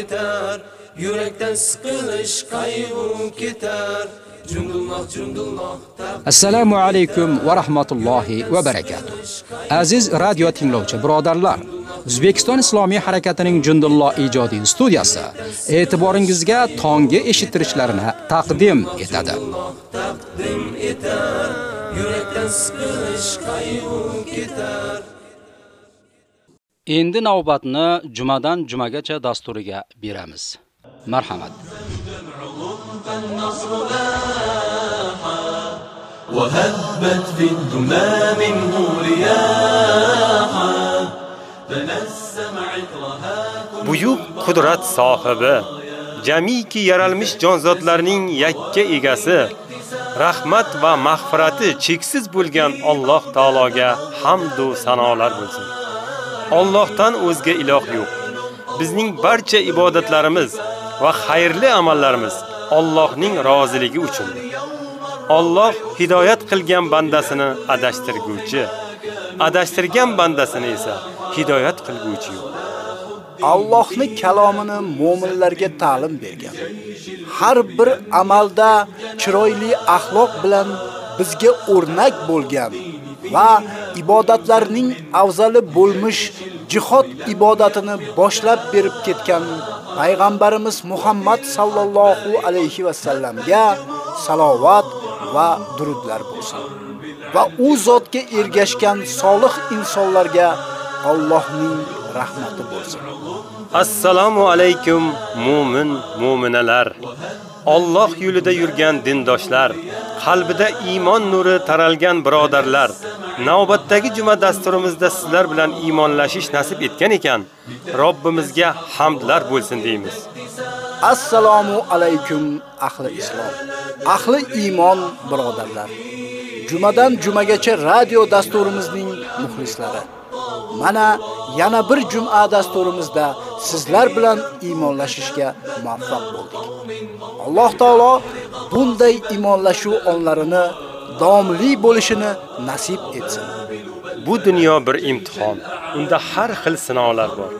etar. Yurakdan siqilish qayg'u ketar. Jundulloh jundulloh assalomu alaykum va rahmatullohi va barakatuh. Aziz radio tinglovchi birodarlar O'zbekiston Islomiy harakatining Jundullo ijodiy studiyasi e'tiboringizga tongi eshittirishlarini taqdim etadi. yurakdan siqilish qayg'u ketar Endi navbatni jumadan jumagacha dasturiga beramiz. Marhamat. وهبت في الدمى منه رياحا تنسم عطرها buyuk qudrat sohibi jamiki yaralmish jonzotlarning yakka egasi rahmat va mag'firati cheksiz bo'lgan Alloh taologa hamd va sanolar bo'lsin. Аллахтан өзге iloh юк. Bizning barcha ibodatlarimiz va xayrli amallarimiz Allohning roziligi uchundir. Alloh hidoyat qilgan bandasini adashtirguvchi, adashtirgan bandasini esa hidoyat qilguvchi yo'q. Allohning kalomini mu'minlarga ta'lim bergan. Har bir amalda chiroyli axloq bilan bizga o'rnak bo'lgan va ibodatlarning afzali bo'lmish jihod ibodatini boshlab berib ketgan payg'ambarimiz Muhammad sallallohu alayhi va sallamga salovat va durudlar bo'lsin. Va u zotga ergashgan solih insonlarga Allohning rahmati bo'lsin. Assalomu alaykum mu'min mu'minalar. Alloh yo'lida yurgan dindoshlar, qalbida iymon nuri taralgan birodarlar. Navbatdagi juma dasturimizda sizlar bilan iymonlashish nasib etgan ekan, Robbimizga hamdlar bo'lsin deymiz. Assalomu alaykum ahli islom. Ahli iymon birodarlar. Jumadan jumagacha radio dasturimizning muxlislari. Mana yana bir juma dasturimizda sizlar bilan iymonlashishga muvaffaq bo'ldik. Alloh taolo bunday iymonlashuv onlarini davomli bo'lishini nasib etsin. Bu dunyo bir imtihon. Unda har xil sinovlar bor.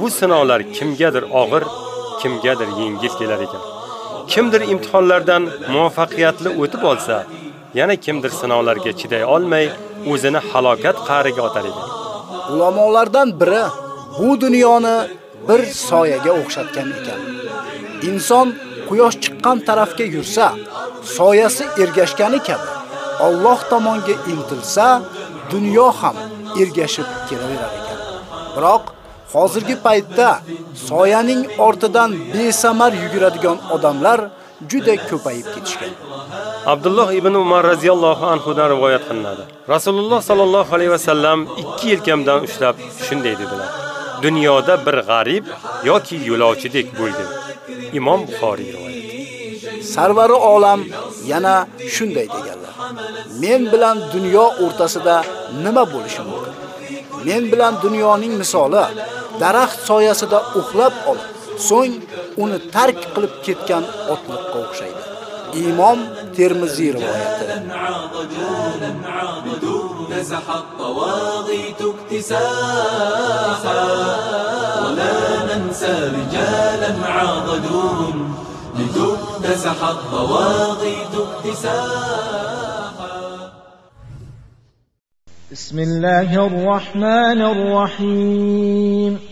Bu sinovlar kimgadir og'ir, kimgadir yengil kelar ekan. Kimdir imtihonlardan muvaffaqiyatli o'tib olsa, yana kimdir sinovlarga chiday olmay o'zini halokat qa'riga otar ekan. Ulamolardan biri bu dunyoni bir soyaga o'xshatgan ekan. Inson quyosh chiqqan tarafga yursa, soyasi ergashgani kabi Alloh tomonga intilsa, dunyo ham ergashib kelaverar ekan. Biroq hozirgi paytda soyaning ortidan besamar yuguradigan odamlar juda ko'payib ketishgan. Abdulloh ibn Umar radhiyallohu anhu dan rivoyat qilinadi. Rasululloh sallallohu alayhi va sallam 2 yelkamdan ushlab shunday dedilar: Dunyoda bir g'arib yoki yo'lovchidek bo'lgin. Imom Buxoriy rivoyat. Sarvari olam yana shunday deganlar. Men bilan dunyo o'rtasida nima bo'lishi mumkin? Men bilan dunyoning misoli daraxt soyasida uxlab olib, so'ng уни тарк кылып кеткен отлукка окшойду имом термизий рывояты بسم الله الرحمن الرحيم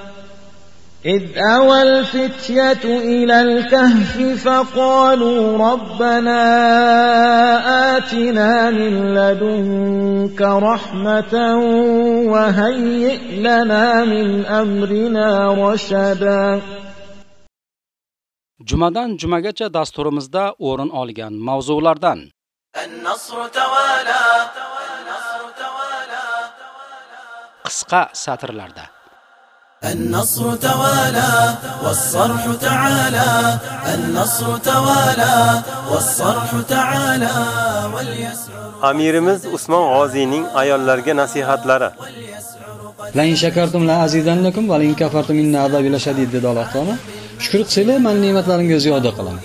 إذ أوى الفتية إلى الكهف فقالوا ربنا آتنا من لدنك رحمة وهيئ لنا من أمرنا رشدا Jumadan jumagacha dasturimizda o'rin olgan mavzulardan النصر توالى النصر توالى qisqa satrlarda النصر توالى والصرح تعالى النصر توالى والصرح تعالى واليسعر Amirimiz Usmon G'oziyning ayollarga nasihatlari. La in shakartum la azidannakum va la in kafartum inna azabi lashadid dedi Alloh taolo. Shukr qilsanglar, men ne'matlarimga ziyoda qilaman.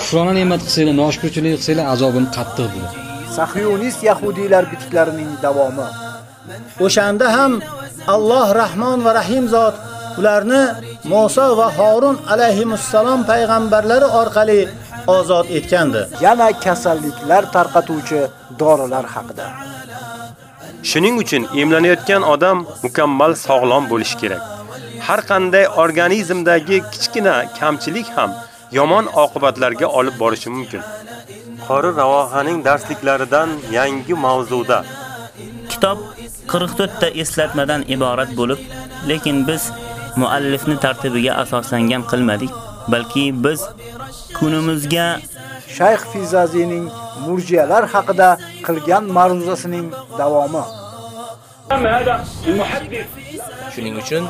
Kufrona ne'mat qilsanglar, noshukrchilik qilsanglar, azobim qattiq dedi. Sahiyonist yahudiylar bitiklarining davomi. O'shanda ham Alloh Rahmon va Rahim zot ularni Musa va Harun alayhimussalom payg'ambarlari orqali ozod etgandi. Yana kasalliklar tarqatuvchi dorilar haqida. Shuning uchun emlanayotgan odam mukammal sog'lom bo'lishi kerak. Har qanday organizmdagi kichkina kamchilik ham yomon oqibatlarga olib borishi mumkin. Qori Ravohaning darsliklaridan yangi mavzuda Kitob 44 ta eslatmadan iborat bo'lib, lekin biz muallifni tartibiga asoslangan qilmadik, balki biz kunimizga Shayx Fizazining murjiyalar haqida qilgan ma'ruzasining davomi. Shuning uchun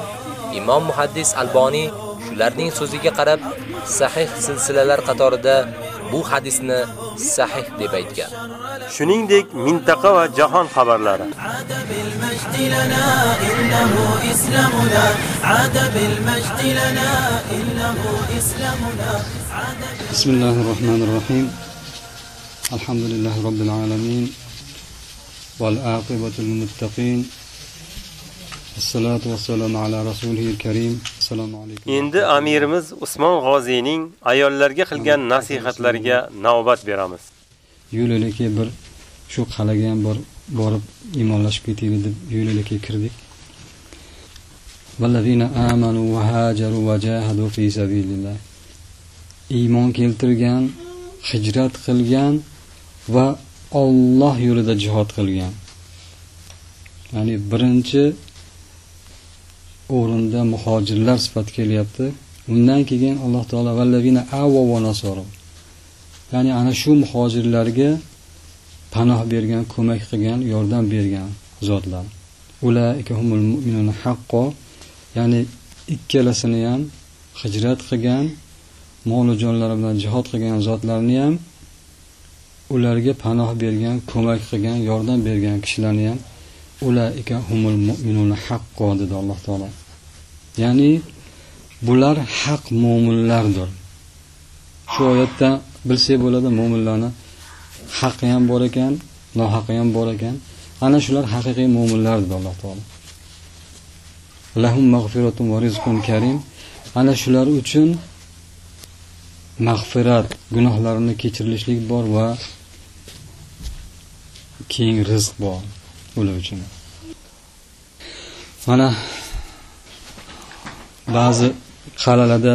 Imom muhaddis Alboni shularning so'ziga qarab sahih silsilalar qatorida bu hadisni sahih deb aytgan. shuningdek mintaqa va jahon xabarlari. عاد بالمجد لنا إنه إسلامنا عاد بالمجد لنا إنه إسلامنا عاد بسم الله الرحمن الرحيم الحمد لله رب العالمين والعاقبة للمتقين энди amirimiz usmon гозийнин ayollarga кылган nasihatlariga навбат beramiz. Yo'l элеке бир shu qal'aga ham боруп имонлашып кетели деп юл элеке кирдик iymon keltirgan hijrat qilgan va olloh yo'lida jihod qilgan. Ya'ni birinchi o'rinda muhojirlar sifati kelyapti undan keyin Alloh taolo vallazina awa va nasoru ya'ni ana shu muhojirlarga panoh bergan, ko'mak qilgan, yordam bergan zotlar. Ulaika humul mu'minuna haqqo, ya'ni ikkalasini ham hijrat qilgan, mol jonlari bilan jihad qilgan zotlarni ham ularga panoh bergan, ko'mak qilgan, yordam bergan kishilarni ham ulaika humul mu'minuna haqqo dedi Alloh taolo. Ya'ni bular haq mo'minlardir Shu oyatda bilsak bo'ladi mu'minlarni haqi ham bor ekan, nohaqi ham bor ekan. Ana shular haqiqiy mu'minlar dedi Alloh taolo. Lahum mag'firatun va rizqun karim. Ana shular uchun mag'firat, gunohlarini kechirilishlik bor va keng rizq bor ular uchun. Mana ba'zi qal'alarda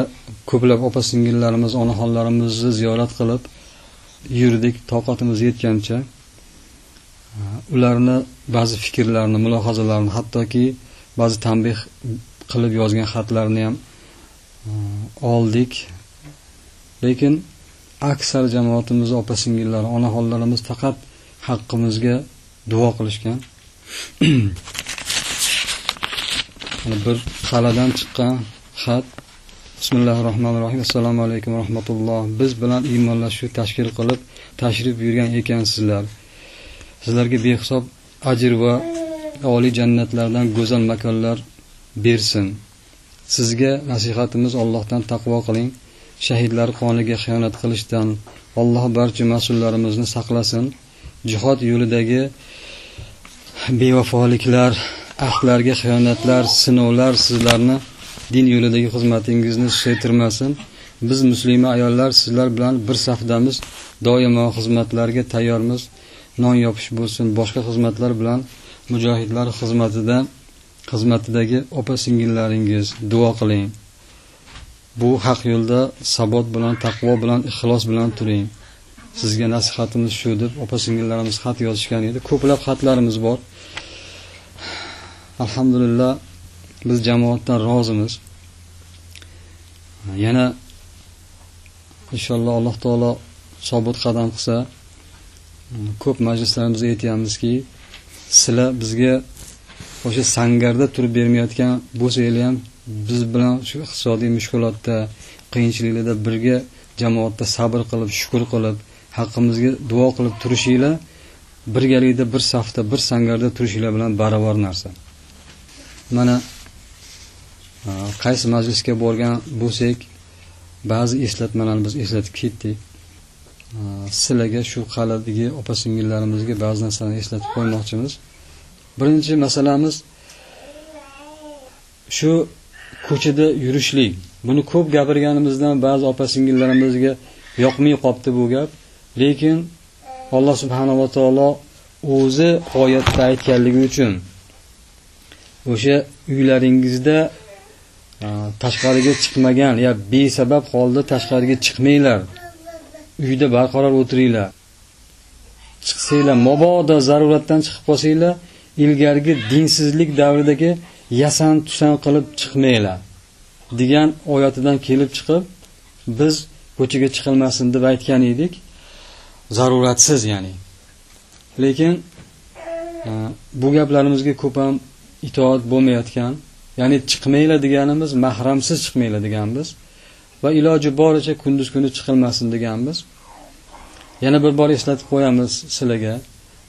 ko'plab opa singillarimiz, onaxonlarimizni ziyorat qilib yurdik toqatimiz yetgancha e, ularni ba'zi fikrlarini, mulohazalarini, hattoki ba'zi tanbeh qilib yozgan xatlarini ham e, oldik. Lekin aksar jamoatimiz opa singillar, onaxonlarimiz faqat haqqimizga duo qilishgan. bir qal'adan chiqqan xat. Bismillahi rohmanir rohim assalomu alaykum va rahmatulloh. Biz bilan iymonlashuv tashkil qilib tashrif buyurgan ekansizlar. Sizlarga behisob ajr va oliy jannatlardan go'zal makonlar bersin. Sizga nasihatimiz Allohdan taqvo qiling. Shahidlar qoniga xiyonat qilishdan Alloh barcha mas'ullarimizni saqlasin. Jihod yo'lidagi bevafoliklar ahdlarga xiyonatlar sinovlar sizlarni din yo'lidagi xizmatingizni susaytirmasin biz muslima ayollar sizlar bilan bir safdamiz. Doimo xizmatlarga tayyormiz. Non yopish bo'lsin. Boshqa xizmatlar bilan mujohidlar xizmatida xizmatidagi opa singillaringiz duo qiling. Bu haq yo'lda sabot bilan taqvo bilan ixlos bilan turing. Sizga nasihatimiz shu deb opa singillarimiz xat yozishgan edi. Ko'plab xatlarimiz bor. Alhamdulillah biz jamoatdan rozimiz. Yana inshaalloh alloh taolo sobit qadam qilsa ko'p majlislarimizda aytyapmizki sizlar bizga o'sha sangarda turib bermayotgan bo'lsanglar ham biz bilan shu iqtisodiy mushkulotda qiyinchiliklarda birga jamoatda sabr qilib shukur qilib haqqimizga duo qilib turishinglar birgalikda bir safda bir sangarda turishinglar bilan barobar narsa. Mana qaysi majlisga borgan bo'lsak ba'zi eslatmalarni biz eslatib ketdik. Sizlarga shu qal'adagi opa singillarimizga ba'zi narsalarni eslatib qo'ymoqchimiz. Birinchi masalamiz shu ko'chada yurishlik. Buni ko'p gapirganimizdan ba'zi opa singillarimizga yoqmay qolibdi bu gap. Lekin alloh subhanava taolo o'zi oyatda aytganligi uchun o'sha uylaringizda e, tashqariga chiqmagan yo besabab holda tashqariga chiqmanglar. Uyda barqaror o'tiringlar. Chiqsanglar mabodo zaruratdan chiqib qolsanglar ilgarigi dinsizlik davridagi yasan tusan qilib chiqmanglar degan oyatidan kelib chiqib biz ko'chaga chiqilmasin deb aytgan edik. Zaruratsiz ya'ni. Lekin e, bu gaplarimizga ko'p ham itoat bo'lmayotgan ya'ni chiqmanglar deganimiz mahramsiz chiqmanglar deganmiz va iloji boricha kunduz kuni chiqilmasin deganmiz. Yana bir bor eslatib qo'yamiz sizlarga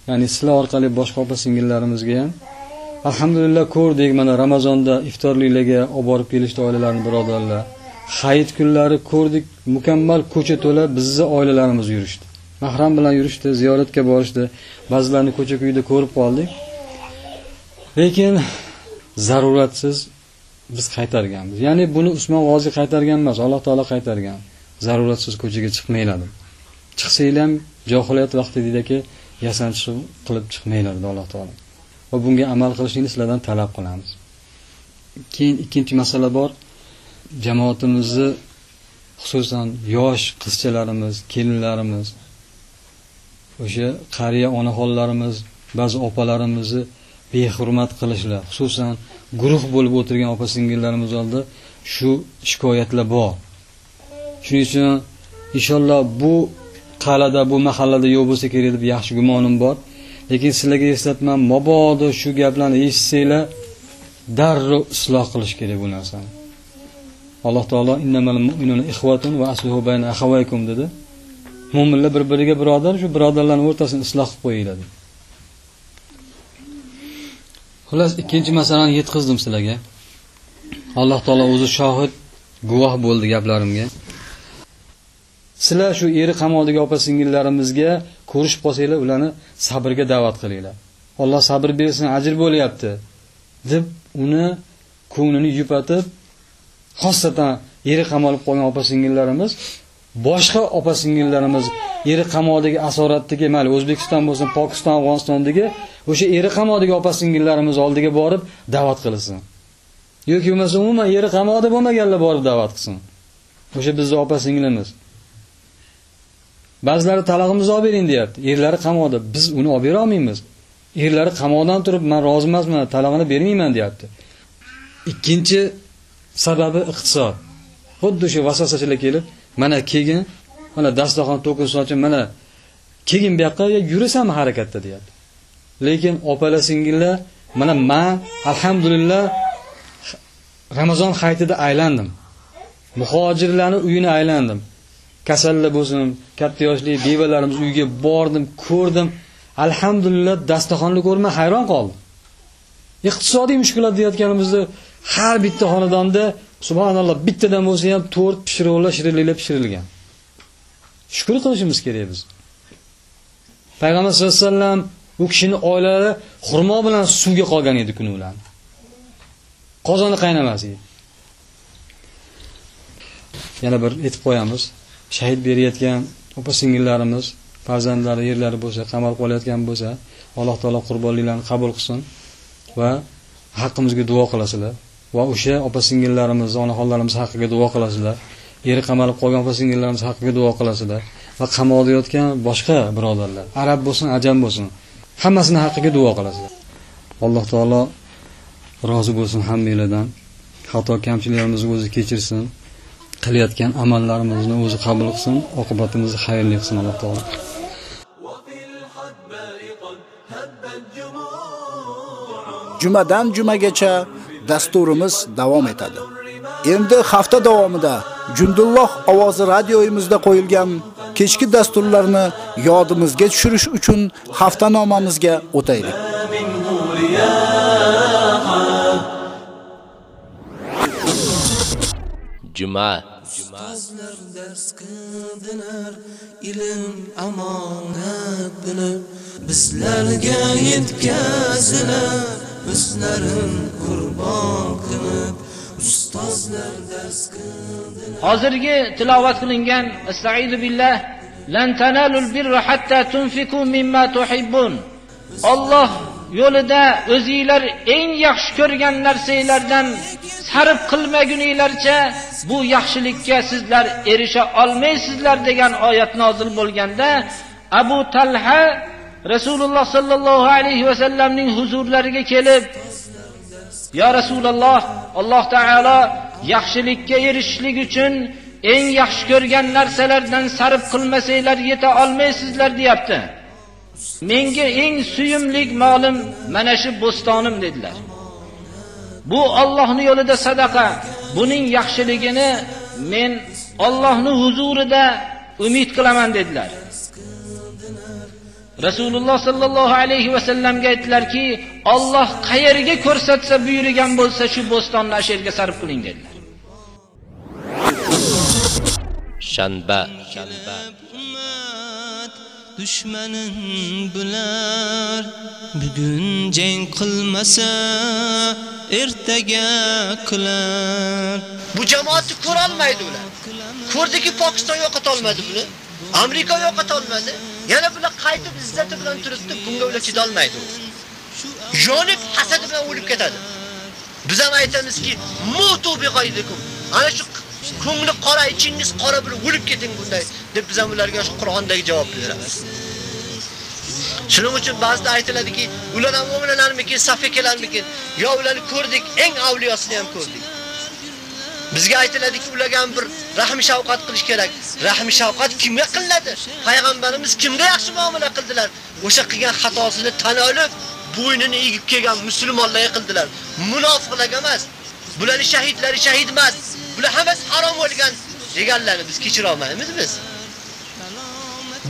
ya'ni sizlar orqali boshqa opa singillarimizga ham. Alhamdulillah ko'rdik mana ramazonda iftorliklarga olib borib kelishdi oilalarni birodarlar. Hayit kunlari ko'rdik mukammal ko'cha to'la bizni oilalarimiz yurishdi. Mahram bilan yurishdi ziyoratga borishdi. Ba'zilarini ko'cha kuyida ko'rib qoldik. Lekin zaruratsiz biz qaytarganmiz. Ya'ni buni usmon g'oziy qaytargan emas alloh taolo qaytargan. Zaruratsiz ko'chaga chiqmanglar deb chiqsanglar ham johiliyat vaqtidagi yasanchi qilib chiqmanglar dedi alloh taolo. Va bunga amal qilishingni sizlardan talab qilamiz. Keyin ikkinchi masala bor. Jamoatimizni xususan yosh qizchalarimiz kelinlarimiz o'sha qariya onaxonlarimiz ba'zi opalarimizni behurmat qilishlar. Xususan guruh bo'lib o'tirgan opa singillarimiz oldida shu shikoyatlar bor. Shuning uchun inshaalloh bu qal'ada bu mahallada yo'q bo'lsa kerak deb yaxshi gumonim bor. Lekin sizlarga eslatman mabodo shu gaplarni eshitsanglar darrov isloh qilish kerak bu narsani. Alloh taolo innamal mu'minuna va bayna dedi. Mo'minlar bir biriga birodar shu birodarlarni o'rtasini isloh qilib qo'yinglar dedi. Xullas ikkinchi masalani yetkazdim sizlarga. Alloh taolo o'zi shohid guvoh bo'ldi gaplarimga. Sizlar shu eri qamoqdagi opa singillarimizga ko'rishib qolsanglar ularni sabrga da'vat qilinglar. Alloh sabr bersin ajr bo'lyapti deb uni ko'nglini yupatib xosatan eri qamalib qolgan opa singillarimiz boshqa opa singillarimiz eri qamoqdagi asoratdagi mayli o'zbekiston bo'lsin pokiston afg'onistondagi o'sha eri qamoqdagi opa singillarimiz oldiga borib da'vat qilsin. Yoki bo'lmasa umuman eri qamoqda bo'lmaganlar borib da'vat qilsin. O'sha bizni opa singlimiz ba'zilari talog'imizni olib bering deyapti. Erlari qamoqda biz uni olib bera olmaymiz. Erlari qamoqdan turib man rozi emasman talog'ini bermayman deyapti. Ikkinchi sababi iqtisod. Xuddi shu vasvasachilar kelib mana kelgin mana dasturxon to'kin sochin mana kelgin bu yoqqa yurasanmi harakatda deyapti lekin opalar singillar mana man alhamdulillah Ramazon hayitida aylandim. muhojirlarni uyini aylandim. Kasallar bo'lsin, katta yoshli bevalarimiz uyiga bordim, ko'rdim. Alhamdulillah dasturxonni ko'rmay hayron qoldim. Iqtisodiy mushkulot deyotganimizda har bitta xonadonda subhanalloh bittadan bo'lsa ham 4 pishiriqlar shirinliklar pishirilgan. Shukr qilishimiz kerak biz. Payg'ambar саллаллаху алейхи вассалам у kishining oilalari xurmo bilan suvga qolgan edi kuni менен Qozoni qaynamas edi. Yana bir aytib qo'yamiz. Shahid berayotgan opa singillarimiz, farzandlari, yerlari bo'lsa, qamal qolayotgan bo'lsa, Alloh taolo qurbonliklarni qabul qilsin va haqqimizga duo qilasizlar. Va o'sha opa singillarimiz, onaxonlarimiz haqqiga duo qilasizlar. Eri qamalib qolgan opa singillarimiz haqqiga duo qilasizlar. Va qamoqda yotgan boshqa birodarlar, arab bo'lsin, ajam bo'lsin, hammasini haqqiga duo qilasizlar. Alloh taolo rozi bo'lsin hammanglardan. Xato kamchiliklarimizni o'zi kechirsin. Qilayotgan amallarimizni o'zi qabul qilsin, oqibatimizni xayrli qilsin Alloh taolo. Jumadan jumagacha dasturimiz davom etadi. Endi hafta davomida Jundulloh ovozi radioyimizda qo'yilgan kechki dasturlarni yodimizga tushirish uchun haftanomamizga o'taylik. Juma Ustozlar dars qildilar, ilm amonat bilib, bizlarga yetkazilar, o'zlarin qurbon qilib, ustozlar дарс qildilar. hozirgi tilovat qilingan Estaizu billah lan tanalul birra hatta tunfiqu mimma tuhibbun. Alloh yo'lida o'zingizlar eng yaxshi ko'rgan narsalardan sarf qilmaguninglarcha bu yaxshilikka sizlar erisha olmaysizlar degan oyat nozil bo'lganda Abu Talha Rasululloh sallallohu alayhi va sallamning huzurlariga kelib Ya Rasululloh, Alloh taolo yaxshilikka erishishlik uchun eng yaxshi ko'rgan narsalardan sarf qilmasanglar yeta olmaysizlar deyapti. Menga eng suyumlik molim mana shu bo'stonim dedilar. Bu Allohning yo'lida sadaqa. Buning yaxshiligini men Allohning huzurida umid qilaman dedilar Rasululloh sallallohu alayhi va sallamga aytdilarki, Alloh qayerga ko'rsatsa buyurgan bo'lsa shu bo'stonni asherga sarf qiling dedilar. shanba dushmanin bular bugun jang qilmasa ertaga qilar Bu jamoatni ko'rolmaydi ular. Ko'rdiki Pokiston yo'qota olmadi buni. Amerika yo'qota olmadi. Yana bular qaytib izzati bilan turibdi, bunga ular chida olmaydi. Yonib hasad bilan o'lib ketadi. Biz ham aytamizki, mutu bi. Ana shu ko'ngli qora, ichingiz qora bo'lib o'lib keting bunday deb biz ham ularga shu Qur'ondagi javob beramiz. Shuning uchun ba'zida aytiladiki, ular ham mu'minlarmikin, safikalarmikin? Yo ularni ko'rdik, eng avliyosini ham ko'rdik. Bizga aytiladiki, ularga ham bir rahm shafqat qilish kerak. Rahm shafqat kimga qilinadi? Payg'ambarimiz kimga yaxshi muomala qildilar? O'sha qilgan xatosini tan olib, bo'ynini egib kelgan musulmonlarga qildilar. эмес. emas. Bularni шахид эмес. emas. Bular hammasi harom bo'lgan биз biz kechira биз. biz.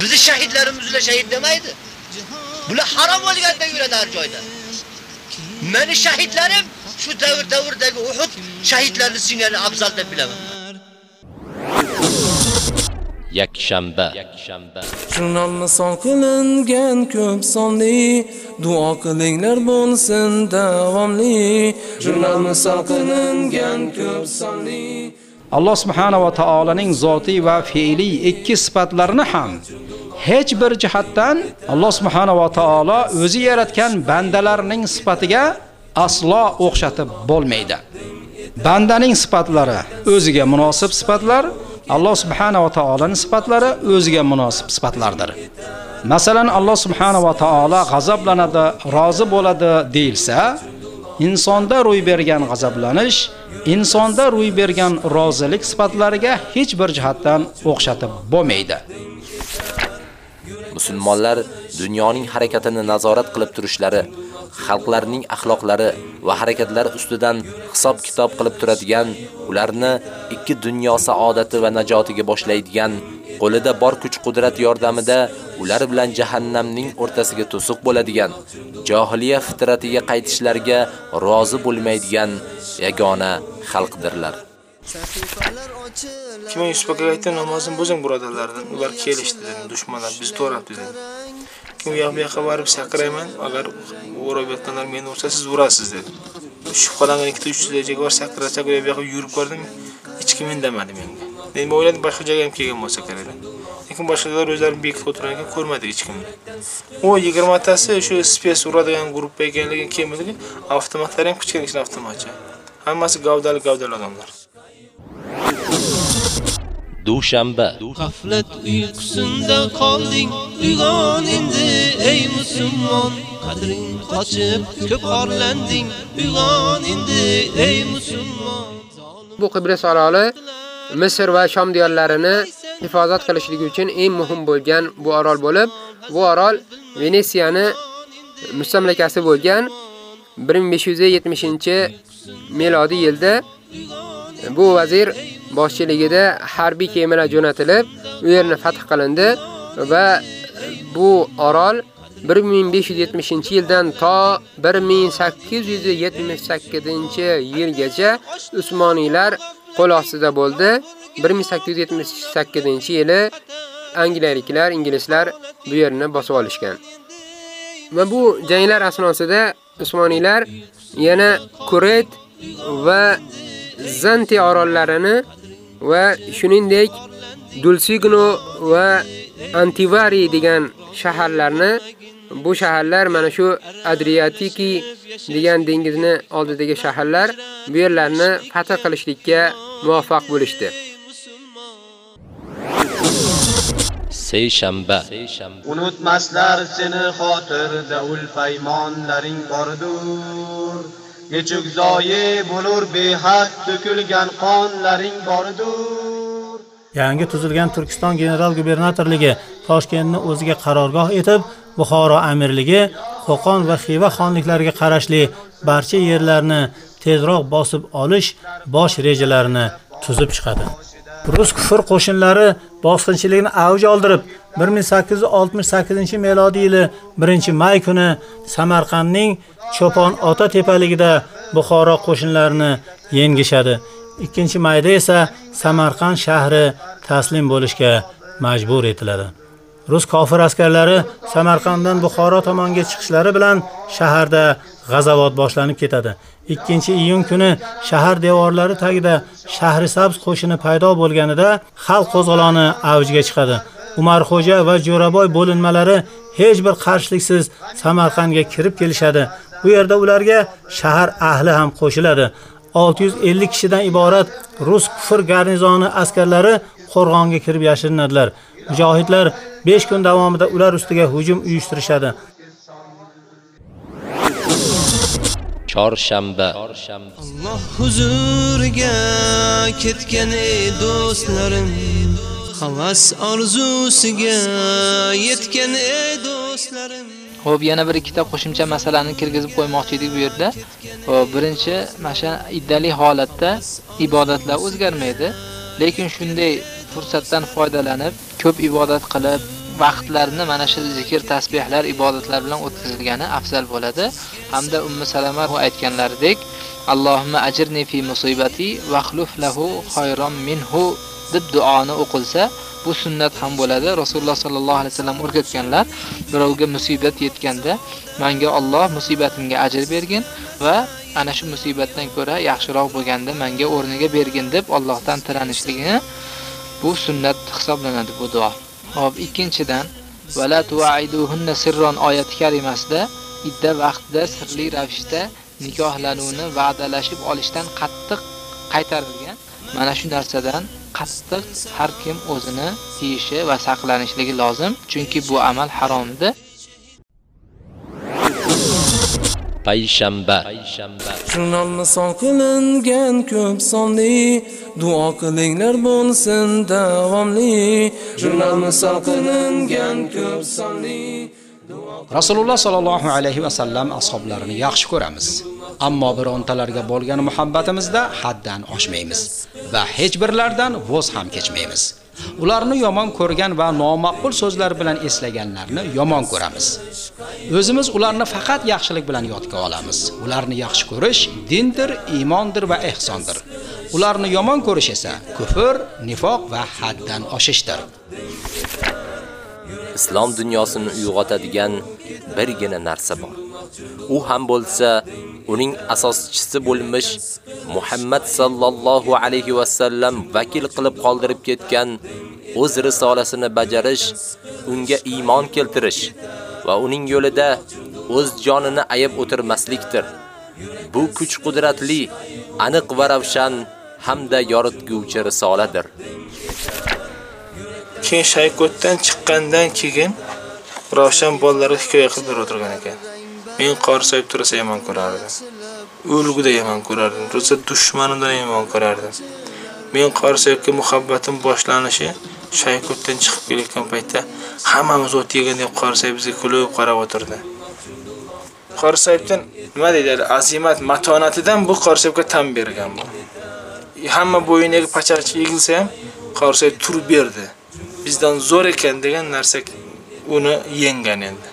Bizi shahidlarimiz ular shahid demaydi. Bular harom bo'lganda yuradi har joyda. Meni shahidlarim shu davr davrdagi Uhud shahidlarini singari afzal deb bilaman. yakshanba. Jurnal misol qilingan ko'p sonli duo qilinglar bo'lsin davomli. Jurnal misol qilingan ko'p sonli. Alloh subhanahu va taolaning zotiy va fe'liy ikki sifatlarini ham hech bir jihatdan Alloh subhanahu va taolo o'zi yaratgan bandalarining sifatiga aslo o'xshatib bo'lmaydi. Bandaning sifatlari o'ziga munosib sifatlar, Alloh subhanahu va taolaning sifatlari o'ziga munosib sifatlardir. Masalan, Alloh subhanahu va taolo g'azablanadi, rozi bo'ladi deyilsa, insonda ro'y bergan g'azablanish insonda ro'y bergan rozilik sifatlariga hech bir jihatdan o'xshatib bo'lmaydi. musulmonlar dunyoning harakatini nazorat qilib turishlari, xalqlarining axloqlari va harakatlari ustidan hisob-kitob qilib turadigan, ularni ikki dunyo saodati va najotiga boshlaydigan, qo'lida bor kuch-qudrat yordamida ular bilan jahannamning o'rtasiga to'siq bo'ladigan, johiliya fitratiga qaytishlariga rozi bo'lmaydigan yagona xalqdirlar. Kim Yusuf aka aytdi, namozim bo'zing birodarlardan. Ular kelishdi dedi, dushmanlar biz to'rabdi dedi. Kim yoq bu yoqqa borib chaqirayman, agar o'rayotganlar meni ursa siz urasiz dedi. Shubhalangan ikkita uchtaga bor chaqirsa, bu yoqqa yurib ko'rdim, hech kim indamadi menga. Men o'yladim boshqa joyga ham kelgan bo'lsa kerak. Lekin boshqalar бекитип отурган экен ekan, эч hech kimni. U 20 tasi shu spes uradigan guruhga ekanligini kelmadi. Avtomatlar ham kichkina avtomatcha. Hammasi gavdali gavdali odamlar. Dushanba. G'aflat uyqusinda qolding uyg'on endi ey musulmon. Qadring qochib ko'p orlanding uyg'on endi ey musulmon. Bu Qibris oroli Misr va Sham diyorlarini hifozat qilishlik uchun eng muhim bo'lgan bu orol bo'lib, bu orol Venetsiyani mustamlakasi bo'lgan 1570 yilda bu vazir boshchiligida harbiy kemalar jo'natilib, u yerni fath qilindi va bu orol 1570-yildan to 1878-yilgacha Usmoniylar qo'l ostida bo'ldi. 1878-yili angliyaliklar, inglizlar bu yerni bosib olishgan. Va bu janglar asnosida Usmoniylar yana Kuret va Zanti orollarini va shuningdek Dulsigno va Antivari degan shaharlarni bu shaharlar mana shu Adriatiki degan dengizni oldidagi shaharlar bu yerlarni fath qilishlikka muvaffaq bo'lishdi. Seyshanba Unutmaslar seni xotirda ul paymonlaring bordur. Nechuk zoyi bo'lur behad to'kilgan qonlaring bordur. Yangi tuzilgan Turkiston general gubernatorligi Toshkentni o'ziga qarorgoh etib, Buxoro amirligi, Qo'qon va Xiva xonliklariga qarashli barcha yerlarni tezroq bosib olish bosh rejalarini tuzib chiqadi. Rus kufr qo'shinlari bosqinchilikni avj oldirib, 1868-melodiy yili 1-may kuni Samarqandning Cho'pon ota tepaligida Buxoro qo'shinlarini yengishadi. 2-mayda esa Samarqand shahri taslim bo'lishga majbur etiladi. Rus kofir askarlari Samarqanddan Buxoro tomonga chiqishlari bilan shaharda g'azavot boshlanib ketadi. 2-iyun kuni shahar devorlari tagida Shahrisabz qo'shini paydo bo'lganida xalq qo'zg'oloni avjiga chiqadi. Umarxo'ja va Jo'raboy bo'linmalari hech bir qarshiliksiz Samarqandga kirib kelishadi. Bu yerda ularga shahar ahli ham qo'shiladi. 650 kishidan iborat rus kufr garnizoni askarlari qo'rg'onga kirib yashirinadilar. Mujohidlar 5 kun davomida ular ustiga hujum uyushtirishadi. Chorshanba Alloh huzuriga ketgan ey do'stlarim havas orzusiga yetgan ey do'stlarim Xo'p, yana bir ikkita qo'shimcha masalani kirgizib qo'ymoqchi edik bu yerda. Xo'p, birinchi, mana iddali holatda ibodatlar o'zgarmaydi, lekin shunday fursatdan foydalanib, ko'p ibodat qilib, vaqtlarini mana shu zikr, tasbihlar, ibodatlar bilan o'tkazilgani afzal bo'ladi. Hamda Ummu Salama aytganlaridek, Allohumma ajirni fi musibati va xluf lahu khayran minhu deb duoni o'qilsa, bu sunnat ham bo'ladi. Rasululloh sallallohu alayhi vasallam o'rgatganlar, birovga musibat yetganda, menga Alloh musibatimga ajr bergin va ana shu musibatdan ko'ra yaxshiroq bo'lganda menga o'rniga bergin deb Allohdan tilanishligini bu sunnat hisoblanadi bu duo. Hop, ikkinchidan vala tu'iduhunna sirron oyati karimasida idda vaqtida sirli ravishda nikohlanuvni va'dalashib olishdan qattiq qaytarilgan. Mana shu narsadan qattiq har kim o'zini tiyishi va saqlanishligi lozim, chunki bu amal haromdir. payshanba Jurnal misol qilingan ko'p sonli duo qilinglar bo'lsin davomli Jurnal misol qilingan ko'p sonli Rasululloh sallallohu alayhi va sallam ashoblarini yaxshi ko'ramiz. Ammo birontalarga bo'lgan muhabbatimizda haddan oshmaymiz va hech birlardan voz ham kechmaymiz. Ularni yomon ko'rgan va nomaqbul so'zlar bilan eslaganlarni yomon ko'ramiz. O'zimiz ularni faqat yaxshilik bilan yodga olamiz. Ularni yaxshi ko'rish dindir, iymondir va ehsondir. Ularni yomon ko'rish esa kufr, nifoq va haddan oshishdir. islom dunyosini uyg'otadigan birgina narsa bor. U ham bo'lsa, uning asoschisi bo'lmish Muhammad sallallohu alayhi va sallam vakil qilib qoldirib ketgan o'z risolasini bajarish, unga iymon keltirish va uning yo'lida o'z jonini ayab o'tirmaslikdir. Bu kuch qudratli, aniq va ravshan hamda yoritguvchi risoladir. keyin shaykotdan chiqqandan keyin Ravshan bolalarga hikoya qilib o'tirgan ekan. Men qorsayib tursa yomon ko'rardim. көрөрдүм yomon ko'rardim. Tursa dushmanimdan yomon ko'rardim. Men qorsayibga muhabbatim boshlanishi shaykotdan chiqib kelayotgan paytda hammamiz o't yeganda qorsayib bizga kulib qarab o'tirdi. Qorsayibdan nima deydi? Azimat, matonatidan bu qorsayibga tan bergan бул Hamma bo'yiniga pacharchi egilsa ham qorsayib turib berdi. bizdan zo'r ekan degan narsa uni yenggan endi.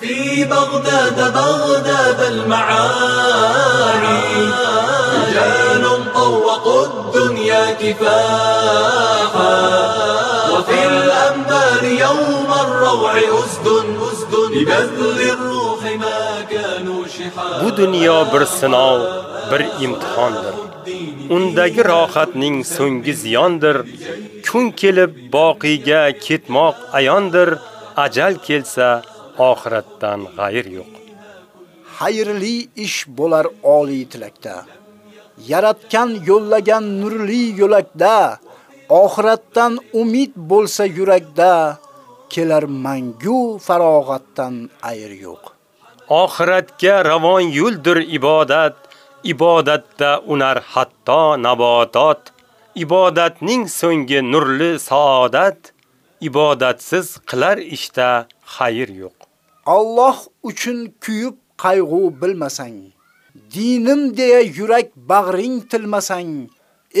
في بغداد بغداد المعاني رجال طوقوا الدنيا كفاحا وفي الأنبار يوم الروع أسد أسد ببذل الروح ما كانوا شحا Bu dunyo bir sinov, bir imtihondir. Undagi rohatning so'nggi ziyondir. Kun kelib boqiyga ketmoq ayondir. Ajal kelsa oxiratdan g'ayr yo'q. Xayrli ish bo'lar oliy tilakda. Yaratgan yo'llagan nurli yo'lakda, oxiratdan umid bo'lsa yurakda, kelar mangu farog'atdan ayr yo'q. Oxiratga ravon yo'ldir ibodat. Ibodatda unar hatto nabotot. Ibodatning so'nggi nurli saodat. Ibodatsiz qilar ishda xayr yo'q. Alloh uchun kuyib qayg'u bilmasang, dinim deya yurak bag'ring tilmasang,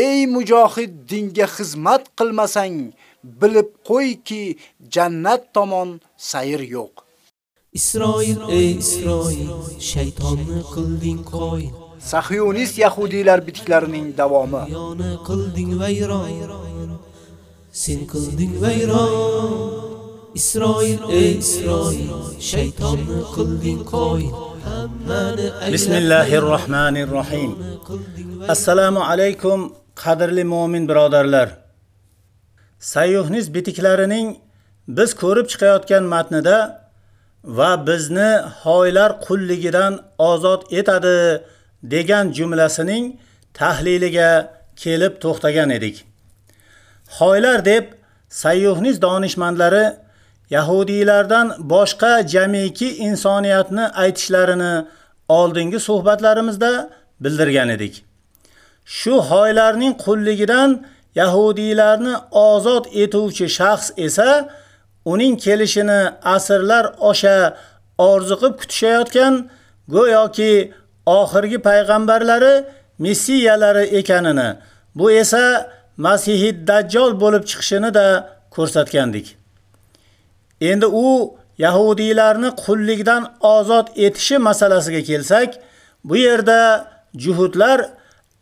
ey mujohid dinga xizmat qilmasang, bilib qo'yki jannat tomon sayr yo'q. Isroil ey Isroil shaytonni qilding qo'y Sahyonist yahudiylar bitiklarining davomi. yoni qilding vayron sen qilding vayron Isroil ey Isroil shaytonni qilding qo'y hammani Bismillahirrohmanirrohim. Assalomu alaykum qadrli mu'min birodarlar. Sayyuhnist bitiklarining biz ko'rib chiqayotgan matnida va bizni hoylar qulligidan ozod etadi degan jumlasining tahliliga kelib to'xtagan edik. Hoylar deb sayyuhnist donishmandlari yahudiylardan boshqa jamiki insoniyatni aytishlarini oldingi suhbatlarimizda bildirgan edik. Shu hoylarning qulligidan yahudiylarni ozod etuvchi shaxs esa uning kelishini asrlar osha orziqib kutishayotgan go'yoki oxirgi payg'ambarlari messiyalari ekanini, bu esa Masihid Dajjal bo'lib chiqishini da ko'rsatgandik. Endi u yahudiylarni qullikdan ozod etishi masalasiga kelsak, bu yerda juhudlar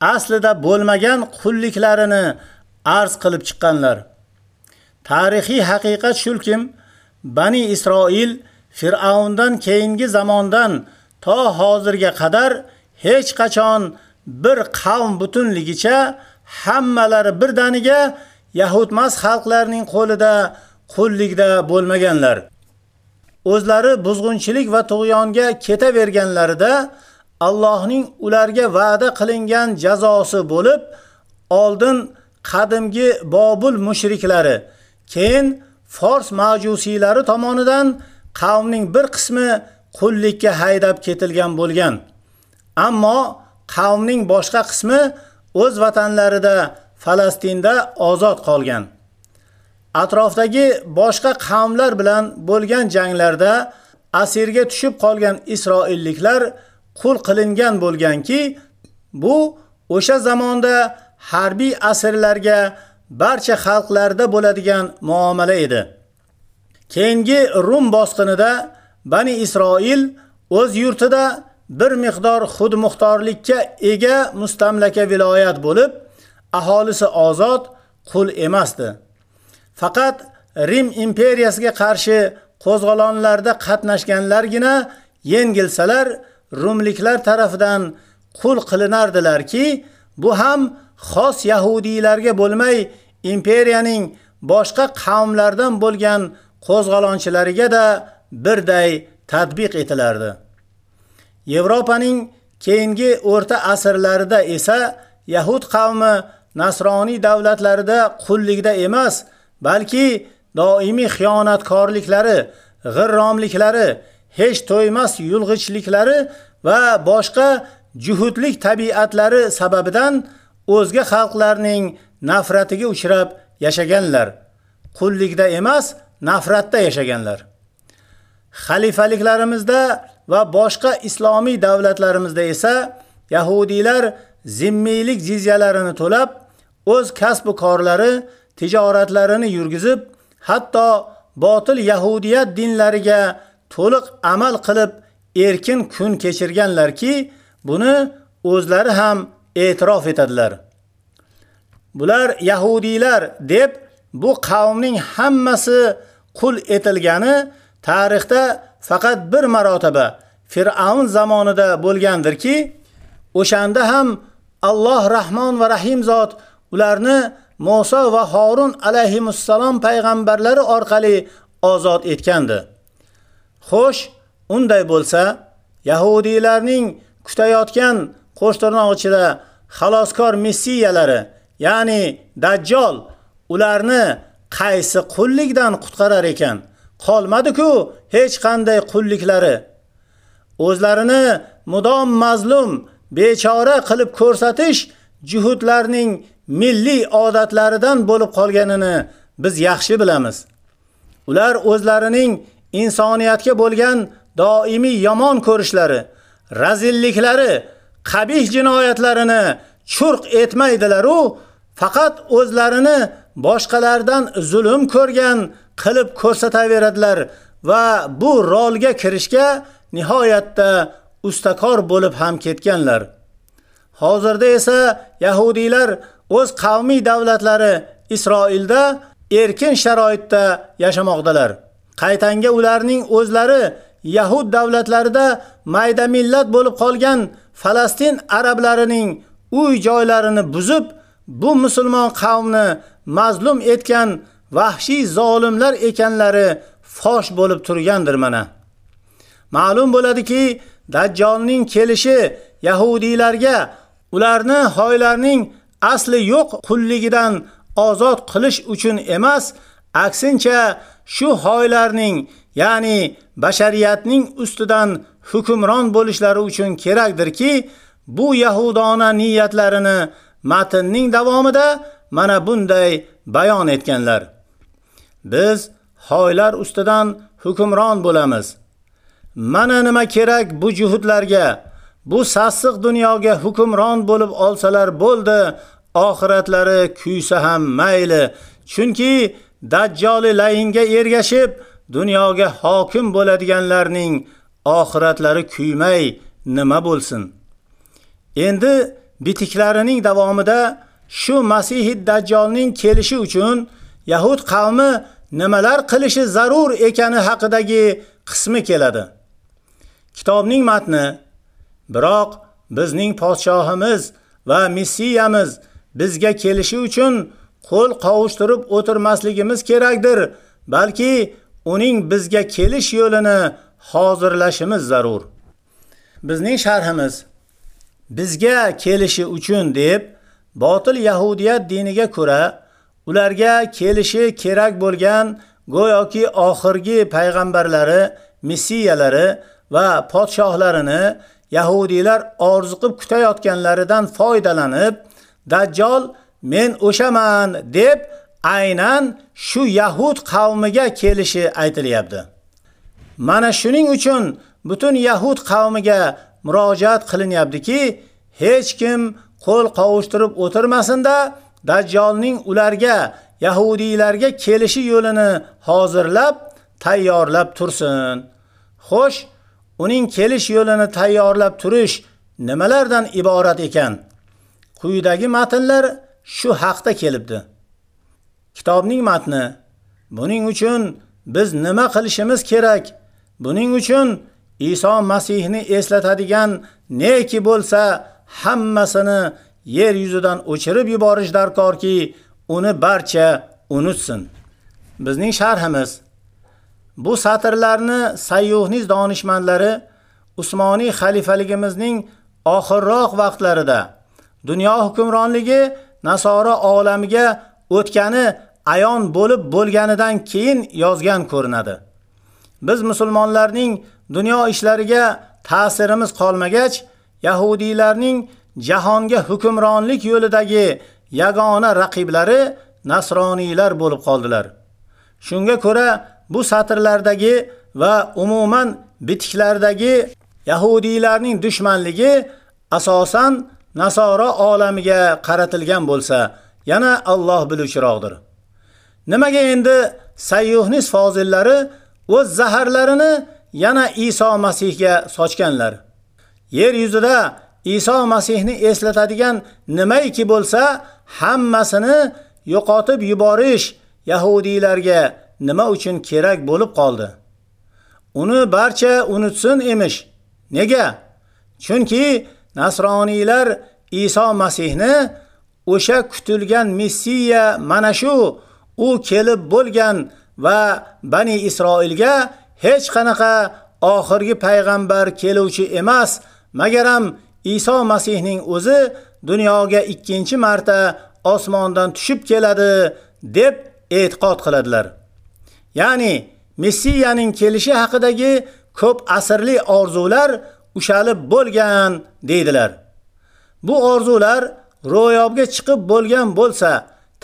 aslida bo'lmagan qulliklarini arz qilib chiqqanlar. Tarixiy haqiqat shulkim, Bani Isroil Fir'avndan keyingi zamondan to hozirga qadar hech qachon bir qavm butunligicha hammalari birdaniga yahudmas xalqlarining qo'lida qullikda bo'lmaganlar. O'zlari buzg'unchilik va tug'yonga ketaverganlarida Allohning ularga va'da qilingan jazosi bo'lib, oldin qadimgi Bobul mushriklari, keyin Fors majusiylari tomonidan qavmning bir qismi qullikka haydab ketilgan bo'lgan. Ammo qavmning boshqa qismi o'z vatanlarida Falastinda ozod qolgan. Atrofdagi boshqa qavmlar bilan bo'lgan janglarda asirga tushib qolgan isroilliklar qul qilingan bo'lganki, bu o'sha zamonda harbiy asirlarga barcha xalqlarda bo'ladigan muomala edi. Keyingi Rum bosqinida Bani Isroil o'z yurtida bir miqdor xudmuxtorlikka ega mustamlaka viloyat bo'lib, aholisi ozod, qul emasdi. Faqat Rim imperiyasiga qarshi qo'zg'olonlarda qatnashganlargina yengilsalar rumliklar tarafidan qul qilinardilarki, bu ham xos yahudiylarga bo'lmay imperiyaning boshqa qavmlardan bo'lgan qo'zg'olonchilariga da birday tatbiq etilardi. Yevropaning keyingi o'rta asrlarida esa yahud qavmi nasroniy davlatlarida qullikda emas, balki doimiy xiyonatkorliklari, g'irromliklari, hech to'ymas yulg'ichliklari va boshqa juhudlik tabiatlari sababidan o'zga xalqlarning nafratiga uchrab yashaganlar. Qullikda emas, nafratda yashaganlar. Xalifaliklarimizda va boshqa islomiy davlatlarimizda esa yahudiylar zimmiylik jizyalarini to'lab, o'z kasb korlari, tijoratlarini yurgizib, hatto botil yahudiyat dinlariga to'liq amal qilib erkin kun kechirganlarki, buni o'zlari ham e'tirof etadilar. Bular yahudiylar deb bu qavmning hammasi qul etilgani tarixda faqat bir marotaba Fir'aun zamonida bo'lgandirki, o'shanda ham Alloh Rahmon va Rahim zot ularni Musa va Harun alayhimussalom payg'ambarlari orqali ozod etgandi. Xo'sh, unday bo'lsa, yahudiylarning kutayotgan qo'shtirnoq ichida xaloskor messiyalari, ya'ni Dajjal ularni qaysi qullikdan qutqarar ekan? Qolmadi-ku hech qanday qulliklari. O'zlarini mudom mazlum, bechora qilib ko'rsatish juhudlarning milliy odatlaridan bo'lib qolganini biz yaxshi bilamiz. Ular o'zlarining insoniyatga bo'lgan doimiy yomon ko'rishlari, razilliklari, qabih jinoyatlarini churq etmaydilar u faqat o'zlarini boshqalardan zulm ko'rgan qilib ko'rsataveradilar va bu rolga kirishga nihoyatda ustakor bo'lib ham ketganlar. Hozirda esa yahudiylar o'z qavmiy davlatlari Isroilda erkin sharoitda yashamoqdalar. Qaytanga ularning o'zlari Yahud davlatlarida mayda millat bo'lib qolgan Falastin arablarining uy joylarini buzib, bu musulmon qavmni mazlum etgan vahshiy zolimlar ekanlari fosh bo'lib turgandir mana. Ma'lum bo'ladiki, Dajjolning kelishi yahudiylarga ularni hoylarning asli yo'q qulligidan ozod qilish uchun emas, aksincha shu hoylarning, ya'ni bashariyatning ustidan hukmron bo'lishlari uchun kerakdirki, bu yahudona niyatlarini matnning davomida mana bunday bayon etganlar. Biz hoylar ustidan hukmron bo'lamiz. Mana nima kerak bu juhudlarga, bu sassiq dunyoga hukmron bo'lib olsalar bo'ldi, oxiratlari kuysa ham mayli. Chunki Dajjoli layinga ergashib dunyoga hokim bo'ladiganlarning oxiratlari kuymay nima bo'lsin? Endi bitiklarining davomida shu Masihi Dajjolning kelishi uchun Yahud qavmi nimalar qilishi zarur ekani haqidagi qismi keladi. Kitobning matni biroq bizning podshohimiz va missiyamiz bizga kelishi uchun qo'l qovushtirib o'tirmasligimiz kerakdir, balki uning bizga kelish yo'lini hozirlashimiz zarur. Bizning sharhimiz bizga kelishi uchun deb botil yahudiyat diniga ko'ra ularga kelishi kerak bo'lgan go'yoki oxirgi payg'ambarlari, messiyalari va podshohlarini Yahudiler orzu qilib kutayotganlaridan foydalanib, Dajjal men o'shaman deb aynan shu yahud qavmiga kelishi aytilyapti. Mana shuning uchun butun yahud qavmiga murojaat qilinyaptiki, hech kim qo'l qovushtirib o'tirmasinda Dajjolning ularga, yahudiylarga kelishi yo'lini hozirlab, tayyorlab tursin. Xo'sh, uning kelish yo'lini tayyorlab turish nimalardan iborat ekan? Quyidagi matnlar shu haqda kelibdi. Kitobning matni Buning uchun biz nima qilishimiz kerak? Buning uchun Iso Masihni eslatadigan neki bo'lsa, hammasini yer yuzidan o'chirib yuborish darkorki, uni barcha unutsin. Bizning sharhimiz Bu satrlarni Sayyuhniz donishmandlari Usmoniy xalifaligimizning oxirroq vaqtlarida dunyo hukmronligi nasora olamiga o'tgani ayon bo'lib bo'lganidan keyin yozgan ko'rinadi. Biz musulmonlarning dunyo ishlariga ta'sirimiz qolmagach, yahudiylarning jahonga hukmronlik yo'lidagi yagona raqiblari nasroniylar bo'lib qoldilar. Shunga ko'ra bu satrlardagi va umuman bitiklardagi yahudiylarning dushmanligi asosan nasoro olamiga qaratilgan bo'lsa, yana Alloh biluvchiroqdir. Nimaga endi Sayyuhnis fozillari o'z zaharlarini yana Iso Masihga sochganlar? Yer yuzida Iso Masihni eslatadigan nimaiki bo'lsa, hammasini yo'qotib yuborish yahudiylarga nima uchun kerak bo'lib qoldi? Uni barcha unutsin emish. Nega? Chunki nasroniylar Iso Masihni o'sha kutilgan Messiya mana shu u kelib bo'lgan va Bani Isroilga hech qanaqa oxirgi payg'ambar keluvchi emas, magaram Iso Masihning o'zi dunyoga ikkinchi marta osmondan tushib keladi deb e'tiqod qiladilar. Ya'ni Messiyaning kelishi haqidagi ko'p асрли orzular ushalib bo'lgan deydilar. Bu orzular ro'yobga chiqib bo'lgan bo'lsa,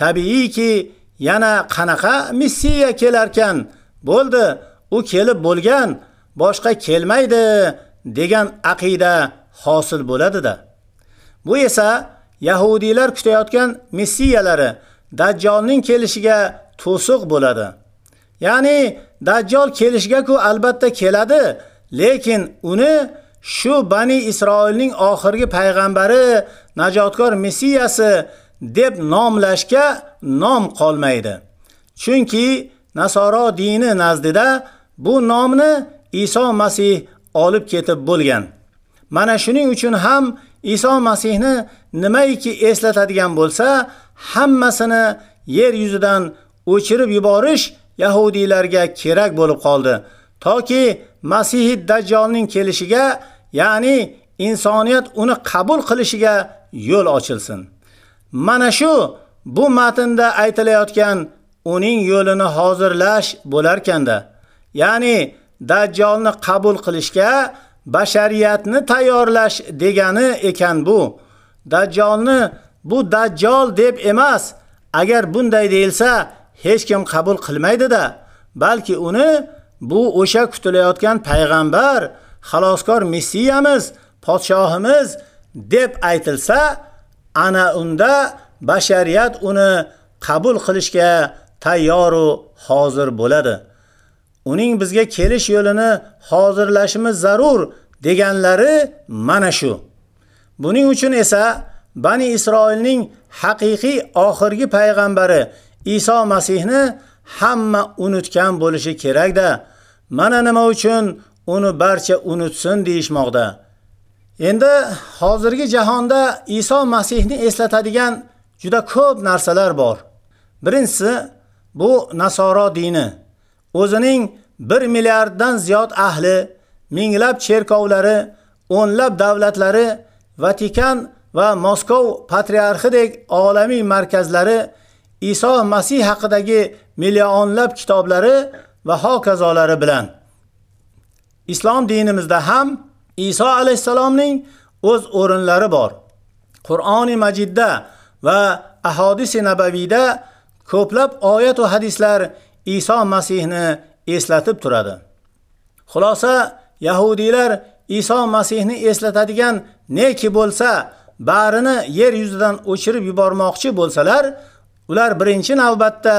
tabiiyki yana qanaqa Messiya kelarkan, bo'ldi, u kelib bo'lgan, boshqa kelmaydi degan aqida hosil bo'ladi-da. Bu esa yahudiylar kutayotgan messiyalari Dajjolning kelishiga to'siq bo'ladi. Ya'ni Dajjol kelishiga-ku albatta keladi, lekin uni shu Bani Isroilning oxirgi payg'ambari, najotkor messiyasi deb nomlashga nom qolmaydi. Chunki Nasoro dini nazdida bu nomni Iso Masih olib ketib bo'lgan. Mana shuning uchun ham Iso Masihni nimaiki eslatadigan bo'lsa, hammasini yer yuzidan o'chirib yuborish yahudiylarga kerak bo'lib qoldi. Toki Masih Dajjolning kelishiga, ya'ni insoniyat uni qabul qilishiga yo'l ochilsin. Mana shu bu matnda aytilayotgan uning yo'lini hozirlash bo'larkanda, ya'ni Dajjolni qabul qilishga bashariyatni tayyorlash degani ekan bu. Dajjolni bu Dajjol deb emas, agar bunday deilsa, hech kim qabul qilmaydi-da, balki uni bu o'sha kutilayotgan payg'ambar, xaloskor messiyamiz, podshohimiz deb aytilsa, ana unda bashariyat uni qabul qilishga tayyor va hozir bo'ladi. Uning bizga kelish yo'lini hozirlashimiz zarur deganlari mana shu. Buning uchun esa Bani Isroilning haqiqiy oxirgi payg'ambari Iso Masihni hamma unutgan bo'lishi kerakda Mana nima uchun uni barcha unutsin deyishmoqda. Endi hozirgi jahonda Iso Masihni eslatadigan juda ko'p narsalar bor. Birinchisi bu Nasoro dini. O'zining 1 milliarddan ziyod ahli, minglab cherkovlari, o'nlab davlatlari, Vatikan va Moskov patriarxidek olamiy markazlari Iso Masih haqidagi millionlab kitoblari va hokazolari bilan Islom dinimizda ham Iso alayhisalomning o'z o'rinlari bor. Qur'oni Majidda va ahadis nabaviyda ko'plab oyat va hadislar Iso Masihni eslatib turadi. Xulosa Yahudiylar Iso Masihni eslatadigan neki bo'lsa, barini yer yuzidan o'chirib yubormoqchi bo'lsalar, ular birinchi navbatda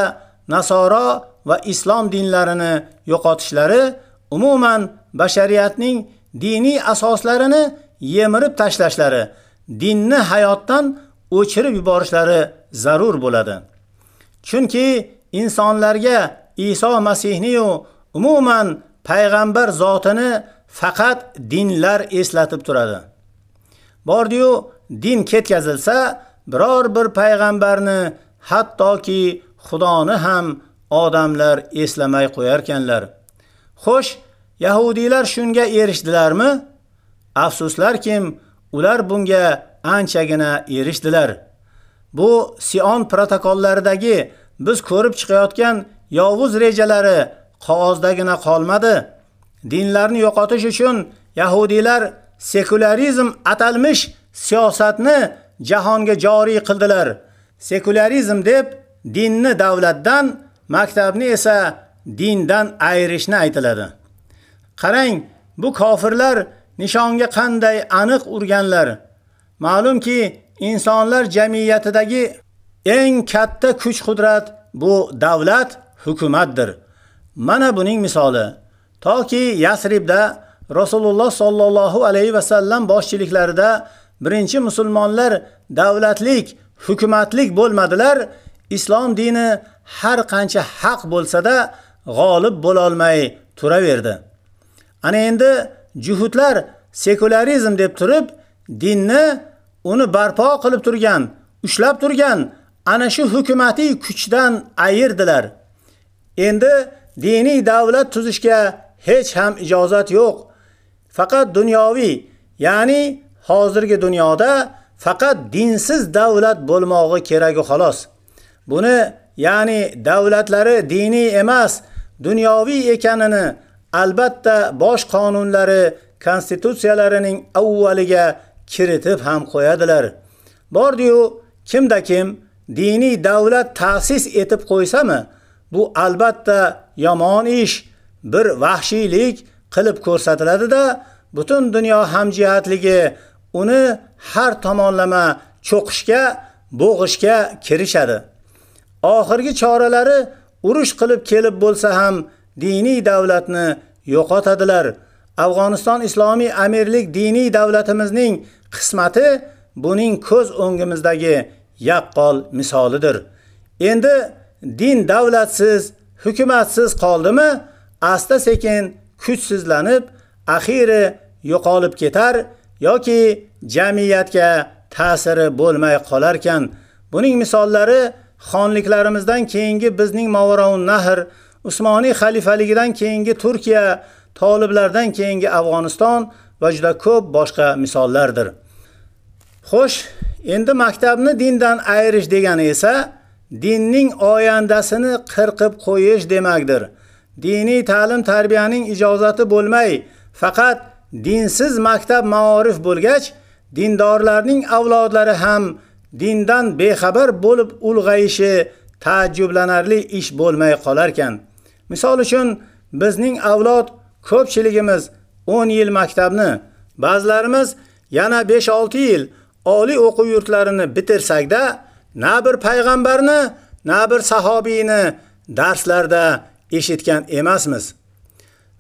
Nasoro va islom dinlarini yo'qotishlari, umuman bashariyatning diniy asoslarini yemirib tashlashlari, dinni hayotdan o'chirib yuborishlari zarur bo'ladi. Chunki insonlarga Iso Masihni yu umuman payg'ambar zotini faqat dinlar eslatib turadi. Bordiyu din ketkazilsa, biror bir payg'ambarni hattoki Xudoni ham odamlar eslamay qo'yarkanlar. Xo'sh, Yahudiylar shunga erishdilarmi? Afsuslarkim, ular bunga anchagina erishdilar. Bu Sion protokollaridagi biz ko'rib chiqayotgan yovuz rejalari qog'ozdagina qolmadi. Dinlarni yo'qotish uchun Yahudiylar sekularizm atalmish siyosatni jahonga joriy qildilar. Sekularizm deb dinni davlatdan, maktabni esa dindan ayirishni aytiladi. Qarang, bu kofirlar nishonga qanday aniq urganlar. Ma'lumki, insonlar jamiyatidagi eng katta kuch-qudrat bu davlat, hukumatdir. Mana buning misoli. Toki Yasribda Rasululloh sollallohu alayhi va sallam boshchiliklarida birinchi musulmonlar davlatlik, hukumatlik bo'lmadilar. Islom dini har qancha haq bo'lsa-da g'olib bo'la olmay turaverdi. Ana endi juhudlar sekularizm deb turib, dinni uni barpo qilib turgan, ushlab turgan ana shu hukumatiy kuchdan ayirdilar. Endi diniy davlat tuzishga hech ham ijozat yo'q. Faqat dunyoviy, ya'ni hozirgi dunyoda faqat dinsiz davlat bo'lmog'i kerak xolos. Buni, ya'ni davlatlari diniy emas, dunyoviy ekanini albatta bosh qonunlari konstitutsiyalarining avvaliga kiritib ham qo'yadilar. Bordiyu kimda kim diniy davlat ta'sis etib qo'ysami, bu albatta yomon ish, bir vahshiylik qilib ko'rsatiladi-da, butun dunyo hamjihatligi uni har tomonlama cho'qishga, bo'g'ishga kirishadi. Oxirgi choralari urush qilib kelib bo'lsa ham diniy davlatni yo'qotadilar. Afg'oniston Islomiy Amirlik diniy davlatimizning qismati buning ko'z o'ngimizdagi yaqqol misolidir. Endi din davlatsiz, hukumatsiz qoldimi, asta sekin kuchsizlanib, axiri yo'qolib ketar yoki jamiyatga ta'siri bo'lmay qolar ekan. Buning misollari xonliklarimizdan keyingi bizning Mavaraun Nahr, Usmoniy xalifaligidan keyingi Turkiya, toliblardan keyingi Afg'oniston va juda ko'p boshqa misollardir. Xo'sh, endi maktabni dindan ayirish degani esa dinning oyandasini qirqib qo'yish demakdir. Diniy ta'lim tarbiyaning ijozati bo'lmay, faqat dinsiz maktab maorif bo'lgach, dindorlarning avlodlari ham dindan bexabar bo'lib ulg'ayishi taajjublanarli ish bo'lmay qolar ekan Misol uchun bizning avlod ko'pchiligimiz 10 yil maktabni, ba'zilarimiz yana 5-6 yil oliy o'quv yurtlarini bitirsakda, na bir payg'ambarni, na bir sahobiyni darslarda eshitgan emasmiz.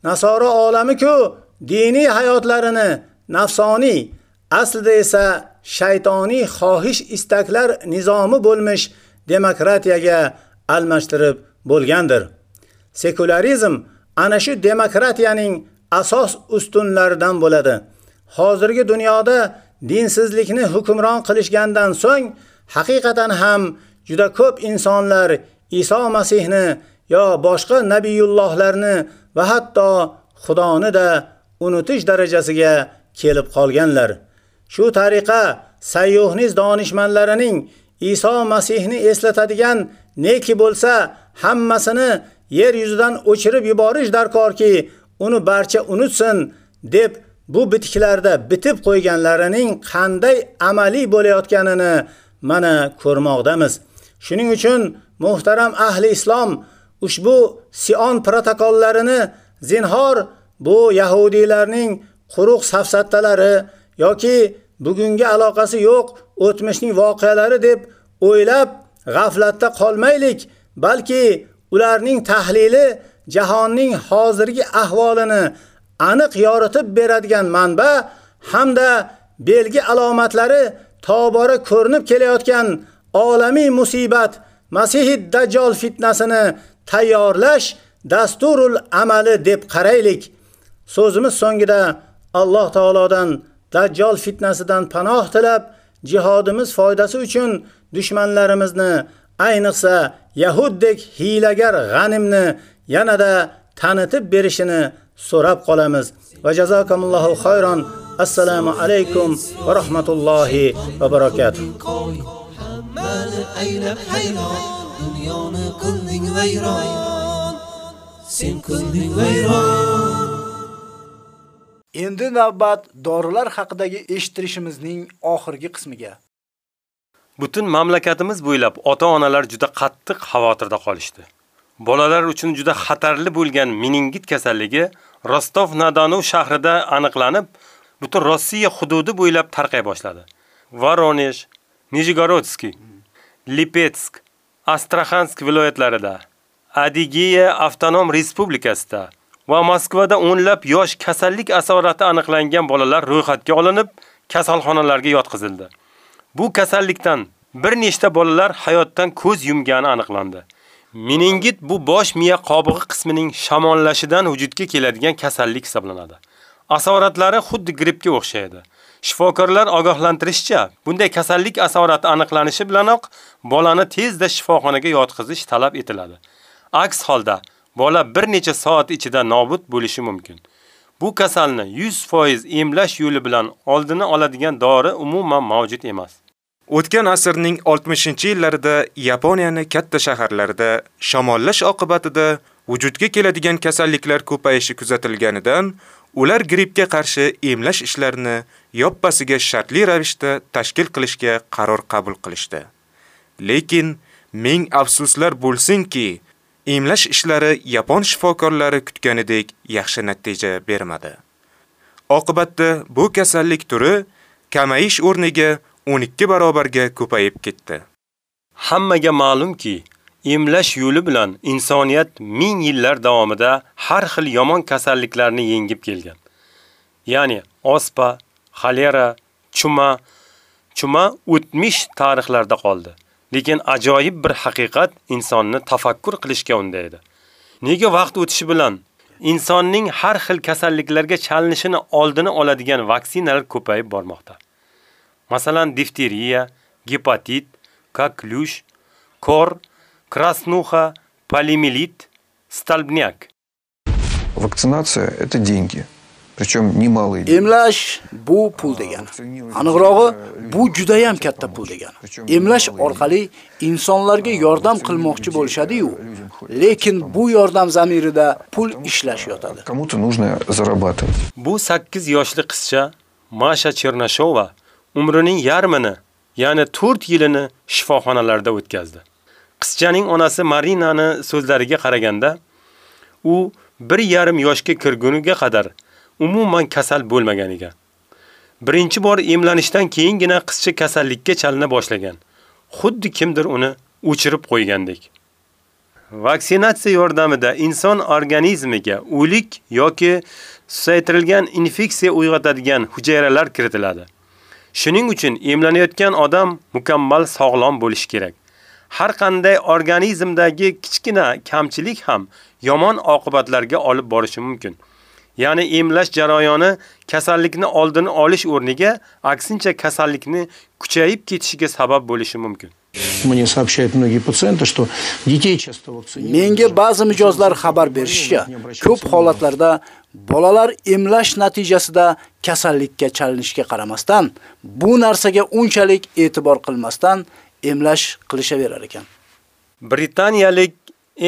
Nasoro olami-ku diniy hayotlarini nafsoniy, aslida esa shaytoniy xohish istaklar nizomi bo'lmiş demokratiyaga almashtirib bo'lgandir. Sekularizm ana shu demokratiyaning asos ustunlaridan bo'ladi. Hozirgi dunyoda dinsizlikni hukmron qilishgandan so'ng haqiqatan ham juda ko'p insonlar Iso Masihni yo boshqa nabiyullohlarni va hatto Xudoni da unutish darajasiga kelib qolganlar. Shu tariqa sayyohniz donishmandlarining Iso Masihni eslatadigan neki bo'lsa, hammasini yer yuzidan o'chirib yuborish darkorki, uni barcha unutsin deb bu bitiklarda bitib qo'yganlarining qanday amaliy bo'layotganini mana ko'rmoqdamiz. Shuning uchun muhtaram ahli islom ushbu Sion protokollarini zinhor bu yahudiylarning quruq safsattalari yoki bugunga aloqasi yo'q o'tmishning voqealari deb o'ylab g'aflatda qolmaylik, balki ularning tahlili jahonning hozirgi ahvolini aniq yoritib beradigan manba hamda belgi alomatlari tobora ko'rinib kelayotgan olamiy musibat Masihid Dajjal fitnasini tayyorlash dasturul amali deb qaraylik. So'zimiz so'ngida Alloh taolodan Dajjal fitnasidan panoh tilab, jihodimiz foydasi uchun dushmanlarimizni, ayniqsa yahuddek hilagar g'animni yanada tanitib berishini so'rab qolamiz. Va jazakumullohu xayron. Assalomu alaykum va rahmatullohi va barakatuh. Hammani aylab hayron, dunyoni qilding vayron. Sen qilding vayron. Endi navbat dorilar haqidagi eshittirishimizning oxirgi qismiga. Butun mamlakatimiz bo'ylab ota-onalar juda qattiq xavotirda qolishdi. Bolalar uchun juda xatarli bo'lgan менингит kasalligi Rostov-na-Donu shahrida aniqlanib, butun Rossiya hududi bo'ylab tarqay boshladi. Воронеж, Нижегородский, Lipetsk, Астраханск viloyatlarida, Адигея avtonom respublikasida va Moskvada o'nlab yosh kasallik asorati aniqlangan bolalar ro'yxatga olinib, kasalxonalarga yotqizildi. Bu kasallikdan bir nechta bolalar hayotdan ko'z yumgani aniqlandi. Meningit bu bosh miya qobig'i qismining shamollashidan vujudga keladigan kasallik hisoblanadi. Asoratlari xuddi grippga o'xshaydi. Shifokorlar ogohlantirishicha, bunday kasallik asorati aniqlanishi bilanoq bolani tezda shifoxonaga yotqizish talab etiladi. Aks holda bola bir necha soat ichida nobud bo'lishi mumkin. Bu kasalni 100% emlash yo'li bilan oldini oladigan dori umuman mavjud emas. O'tgan asrning 60-yillarida Yaponiyani katta shaharlarda shamollash oqibatida vujudga keladigan kasalliklar ko'payishi kuzatilganidan, ular grippga qarshi emlash ishlarini yoppasiga shartli ravishda tashkil qilishga qaror qabul qilishdi. Lekin ming afsuslar bo'lsinki, emlash ishlari yapon shifokorlari kutganidek yaxshi natija bermadi. Oqibatda bu kasallik turi kamayish o'rniga 12 barobarga ko'payib ketdi. Hammaga ma'lumki, emlash yo'li bilan insoniyat ming yillar davomida har xil yomon kasalliklarni yengib kelgan. Ya'ni ospa, xolera, chuma, chuma o'tmish tarixlarda qoldi. Lekin ajoyib bir haqiqat insonni tafakkur qilishga undaydi. Nega vaqt o'tishi bilan insonning har xil kasalliklarga chalinishini oldini oladigan vaksinalar ko'payib bormoqda. Masalan, difteriya, gepatit, kaklyush, kor, краснуха, полимелит, столбняк. Вакцинация – это деньги. Причем немалые деньги. Emlash bu pul degani. Aniqrog'i, bu juda ham katta pul degani. Emlash orqali insonlarga yordam qilmoqchi bo'lishadi-yu, lekin bu yordam zamirida pul ishlash yotadi. Кому-то нужно зарабатывать. Bu 8 yoshli qizcha Masha Chernashova umrining yarmini, ya'ni 4 yilini shifoxonalarda o'tkazdi. Qizchaning onasi Marinani so'zlariga qaraganda, u 1,5 yoshga kirguniga qadar umuman kasal bo'lmagan ekan. Birinchi bor emlanishdan keyingina qizcha kasallikka chalina boshlagan. Xuddi kimdir uni o'chirib qo'ygandek. Vaksinatsiya yordamida inson organizmiga o'lik yoki susaytirilgan infeksiya uyg'otadigan hujayralar kiritiladi. Shuning uchun emlanayotgan odam mukammal sog'lom bo'lishi kerak. Har qanday organizmdagi kichkina kamchilik ham yomon oqibatlarga olib borishi mumkin. Ya'ni emlash jarayoni kasallikni oldini olish o'rniga aksincha kasallikni kuchayib ketishiga sabab bo'lishi mumkin. Мне сообщают многие пациенты, что детей часто вакцинируют. Menga ba'zi mijozlar xabar berishicha, ko'p holatlarda bolalar emlash natijasida kasallikka chalinishga qaramasdan, bu narsaga unchalik e'tibor qilmasdan emlash qilishaverar ekan. Britaniyalik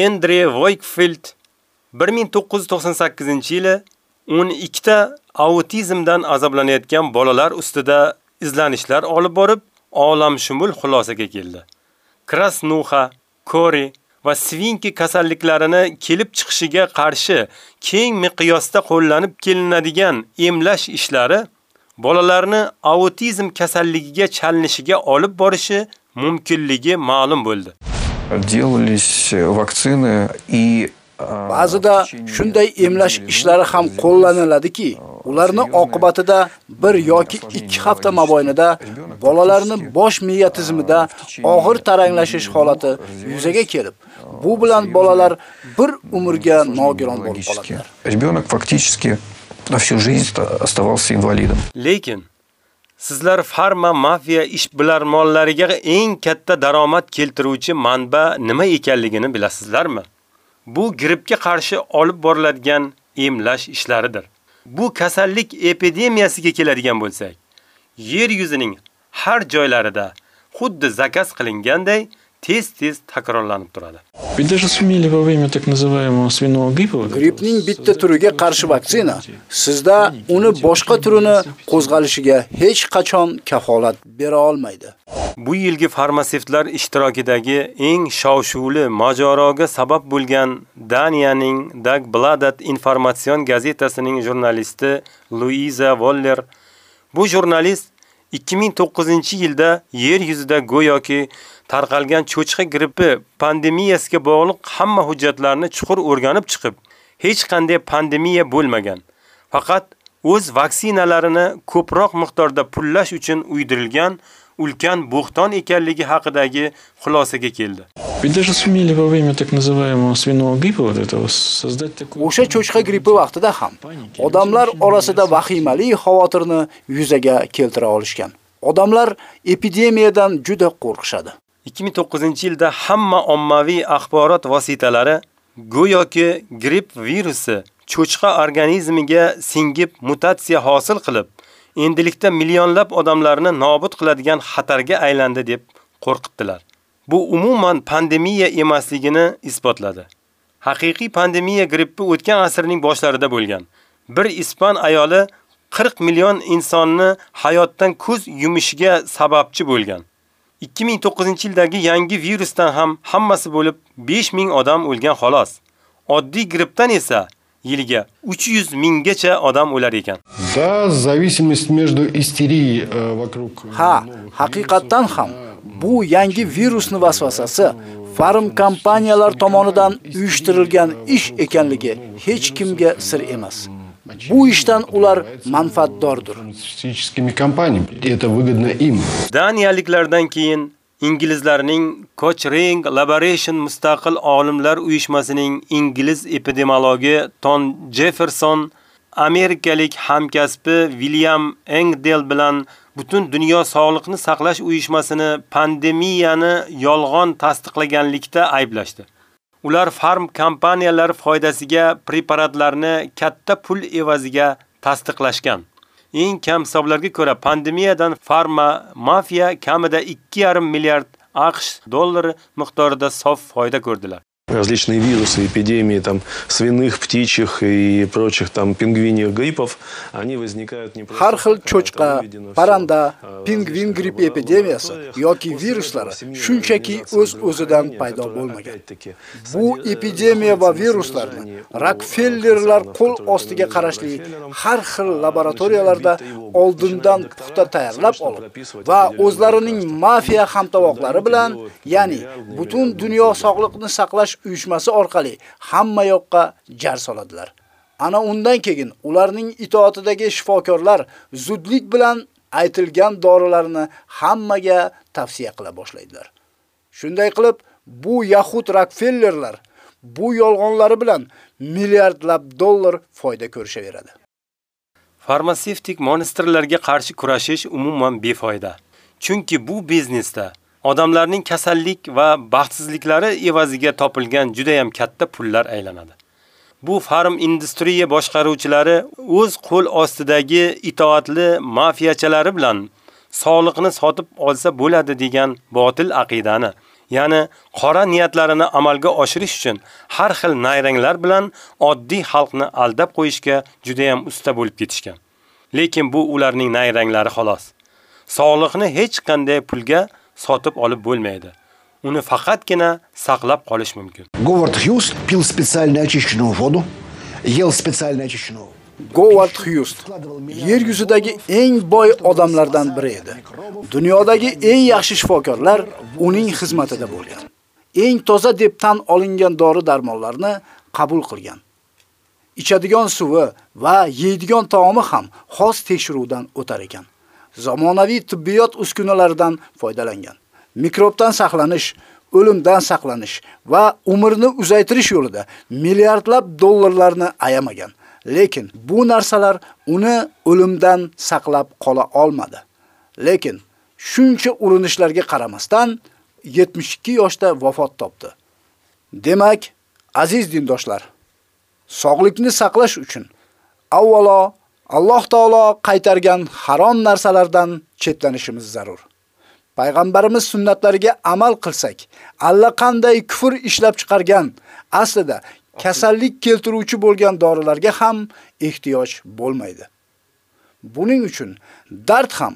Andre Wakefield 1998-yili 12 ta autizmdan azoblanayotgan bolalar ustida izlanishlar olib borib, olamshumul xulosaga keldi. Krasnuxa, Kori va Svinki kasalliklarini kelib chiqishiga qarshi keng miqyosda qo'llanib kelinadigan emlash ishlari bolalarni autizm kasalligiga chalinishiga olib borishi mumkinligi ma'lum bo'ldi. Делались вакцины и Ba'zida shunday emlash ishlari ham qo'llaniladiki, ularni oqibatida bir yoki 2 hafta mobaynida bolalarning bosh miya tizimida og'ir taranglashish holati yuzaga kelib, bu bilan bolalar bir umrga nogiron bo'lib qoladilar. Ребенок фактически на всю жизнь оставался инвалидом. Lekin sizlar farma mafiya ishbilarmonlariga eng katta daromad keltiruvchi manba nima ekanligini bilasizlarmi? Bu grippga qarshi olib boriladigan emlash ishlaridir. Bu kasallik epidemiyasiga keladigan bo'lsak, yer yuzining har joylarida xuddi zakaz qilinganday tez-tez takrorlanib turadi. Ведь даже сумели во время так называемого свиного гриппа Grippning bitta turiga qarshi vaksina sizda uni boshqa turini qo'zg'alishiga hech qachon kafolat bera olmaydi. Bu yilgi farmatsevtlar ishtirokidagi eng shov-shuvli mojaroga sabab bo'lgan Daniyaning Dagbladet informatsion gazetasining jurnalisti Luiza Voller bu jurnalist 2009-yilda yer yuzida go'yoki tarqalgan cho'chqa grippi pandemiyasiga bog'liq hamma hujjatlarni chuqur o'rganib chiqib, hech qanday pandemiya bo'lmagan. Faqat o'z vaksinalarini ko'proq miqdorda pullash uchun uydirilgan ulkan bo'xton ekanligi haqidagi xulosaga keldi. Ведь даже сумели во время так называемого свиного гриппа вот этого создать такой... O'sha cho'chqa grippi vaqtida ham odamlar orasida vahimali xavotirni yuzaga keltira olishgan. Odamlar epidemiyadan juda qo'rqishadi. 2009-yilda hamma ommaviy axborot vositalari go'yoki gripp virusi cho'chqa organizmiga singib mutatsiya hosil qilib, endilikda millionlab odamlarni nobud qiladigan xatarga aylandi deb qo'rqitdilar. Bu umuman pandemiya emasligini isbotladi. Haqiqiy pandemiya grippi o'tgan asrning boshlarida bo'lgan. Bir ispan ayoli 40 million insonni hayotdan ko'z yumishiga sababchi bo'lgan. 2009-yildagi yangi virusdan ham hammasi bo'lib 5000 odam o'lgan xolos. Oddiy grippdan esa yiliga 300 minggacha odam o'lar ekan. Да, зависимость между истерией э, вокруг Ha, haqiqatdan ham bu yangi virusni vasvasasi farm kompaniyalar tomonidan uyushtirilgan ish ekanligi hech kimga sir emas. Bu ishdan ular manfaatdordir. фармацевтическими компаниями. И это выгодно им. Daniyaliklardan keyin inglizlarning Cochrane Laboration mustaqil olimlar uyushmasining ingliz epidemiologi Ton Jefferson amerikalik hamkasbi William Engdale bilan butun dunyo sog'liqni saqlash uyushmasini pandemiyani yolg'on tasdiqlaganlikda ayblashdi. Ular farm kompaniyalar foydasiga preparatlarni katta pul evaziga tasdiqlashgan. Eng kam hisoblarga ko'ra pandemiyadan farma mafiya kamida 2,5 milliard AQSh dollari miqdorida sof foyda ko'rdilar. Различные вирусы, эпидемии там свиных, птичьих и прочих там пингвиньих гриппов, они возникают не просто Har xil cho'chqa, parranda, pingvin gripp epidemiyasi yoki viruslari shunchaki o'z-o'zidan paydo bo'lmagan. Bu epidemiya va viruslarni Rockefellerlar qo'l ostiga qarashli har xil laboratoriyalarda oldindan puxta tayyorlab olib va o'zlarining mafiya hamtovoqlari bilan, ya'ni butun dunyo sog'liqni saqlash uyushmasi orqali hamma yoqqa jar soladilar. Ana undan keyin ularning itoatidagi shifokorlar zudlik bilan aytilgan dorilarni hammaga tavsiya qila boshlaydilar. Shunday qilib, bu Yahud Rockefellerlar bu yolg'onlari bilan milliardlab dollar foyda ko'rishaveradi. Farmatsevtik monstrlarga qarshi kurashish umuman befoyda. Chunki bu biznesda odamlarning kasallik va baxtsizliklari evaziga topilgan juda ham katta pullar aylanadi. Bu farm industriya boshqaruvchilari o'z qo'l ostidagi itoatli mafiyachalari bilan sog'liqni sotib olsa bo'ladi degan botil aqidani Ya'ni qora niyatlarini amalga oshirish uchun har xil nayranglar bilan oddiy xalqni aldab qo'yishga juda ham usta bo'lib ketishgan. Lekin bu ularning nayranglari xolos. Sog'liqni hech qanday pulga sotib olib bo'lmaydi. Uni faqatgina saqlab qolish mumkin. Говард Хьюз пил специально очищенную воду, ел специально очищенную Говард Хьюз yer yuzidagi eng boy odamlardan biri edi. Dunyodagi eng yaxshi shifokorlar uning xizmatida bo'lgan. Eng toza deb tan olingan dori-darmonlarni qabul qilgan. Ichadigan suvi va yeydigan taomi ham xos tekshiruvdan o'tar ekan. Zamonaviy tibbiyot uskunalaridan foydalangan. Mikrobdan saqlanish, o'limdan saqlanish va umrni uzaytirish yo'lida milliardlab dollarlarni ayamagan. Lekin bu narsalar uni o'limdan saqlab qola olmadi. Lekin shuncha urinishlarga qaramasdan 72 yoshda vafot topdi. Demak, aziz dindoshlar, sog'likni saqlash uchun avvalo Alloh taolo qaytargan harom narsalardan chetlanishimiz zarur. Payg'ambarimiz sunnatlariga amal qilsak, alla qanday kufr ishlab chiqargan, aslida kasallik keltiruvchi bo'lgan dorilarga ham ehtiyoj bo'lmaydi. Buning uchun dard ham,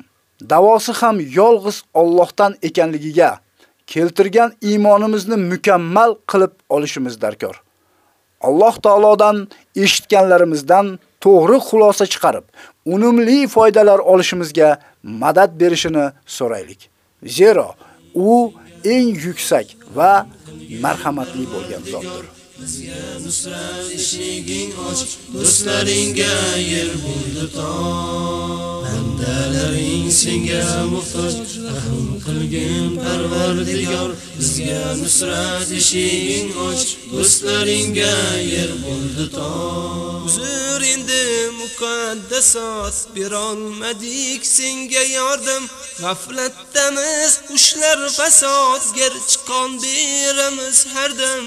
davosi ham yolg'iz Allohdan ekanligiga keltirgan iymonimizni mukammal qilib olishimiz darkor. Alloh taolodan eshitganlarimizdan to'g'ri xulosa chiqarib, unumli foydalar olishimizga madad berishini so'raylik. Zero u eng yuksak va marhamatli bo'lgan zotdir. Bizga nusrat оч och, do'stlaringga yer тоо бандаларың сенге муктаж muhtoj, кылгин парвардигор бизге Bizga nusrat оч och, do'stlaringga yer тоо tog'. Uzr endi muqaddasot berolmadik senga yordam g'aflatdamiz ushlar fasod gerchi qon beramiz har dam.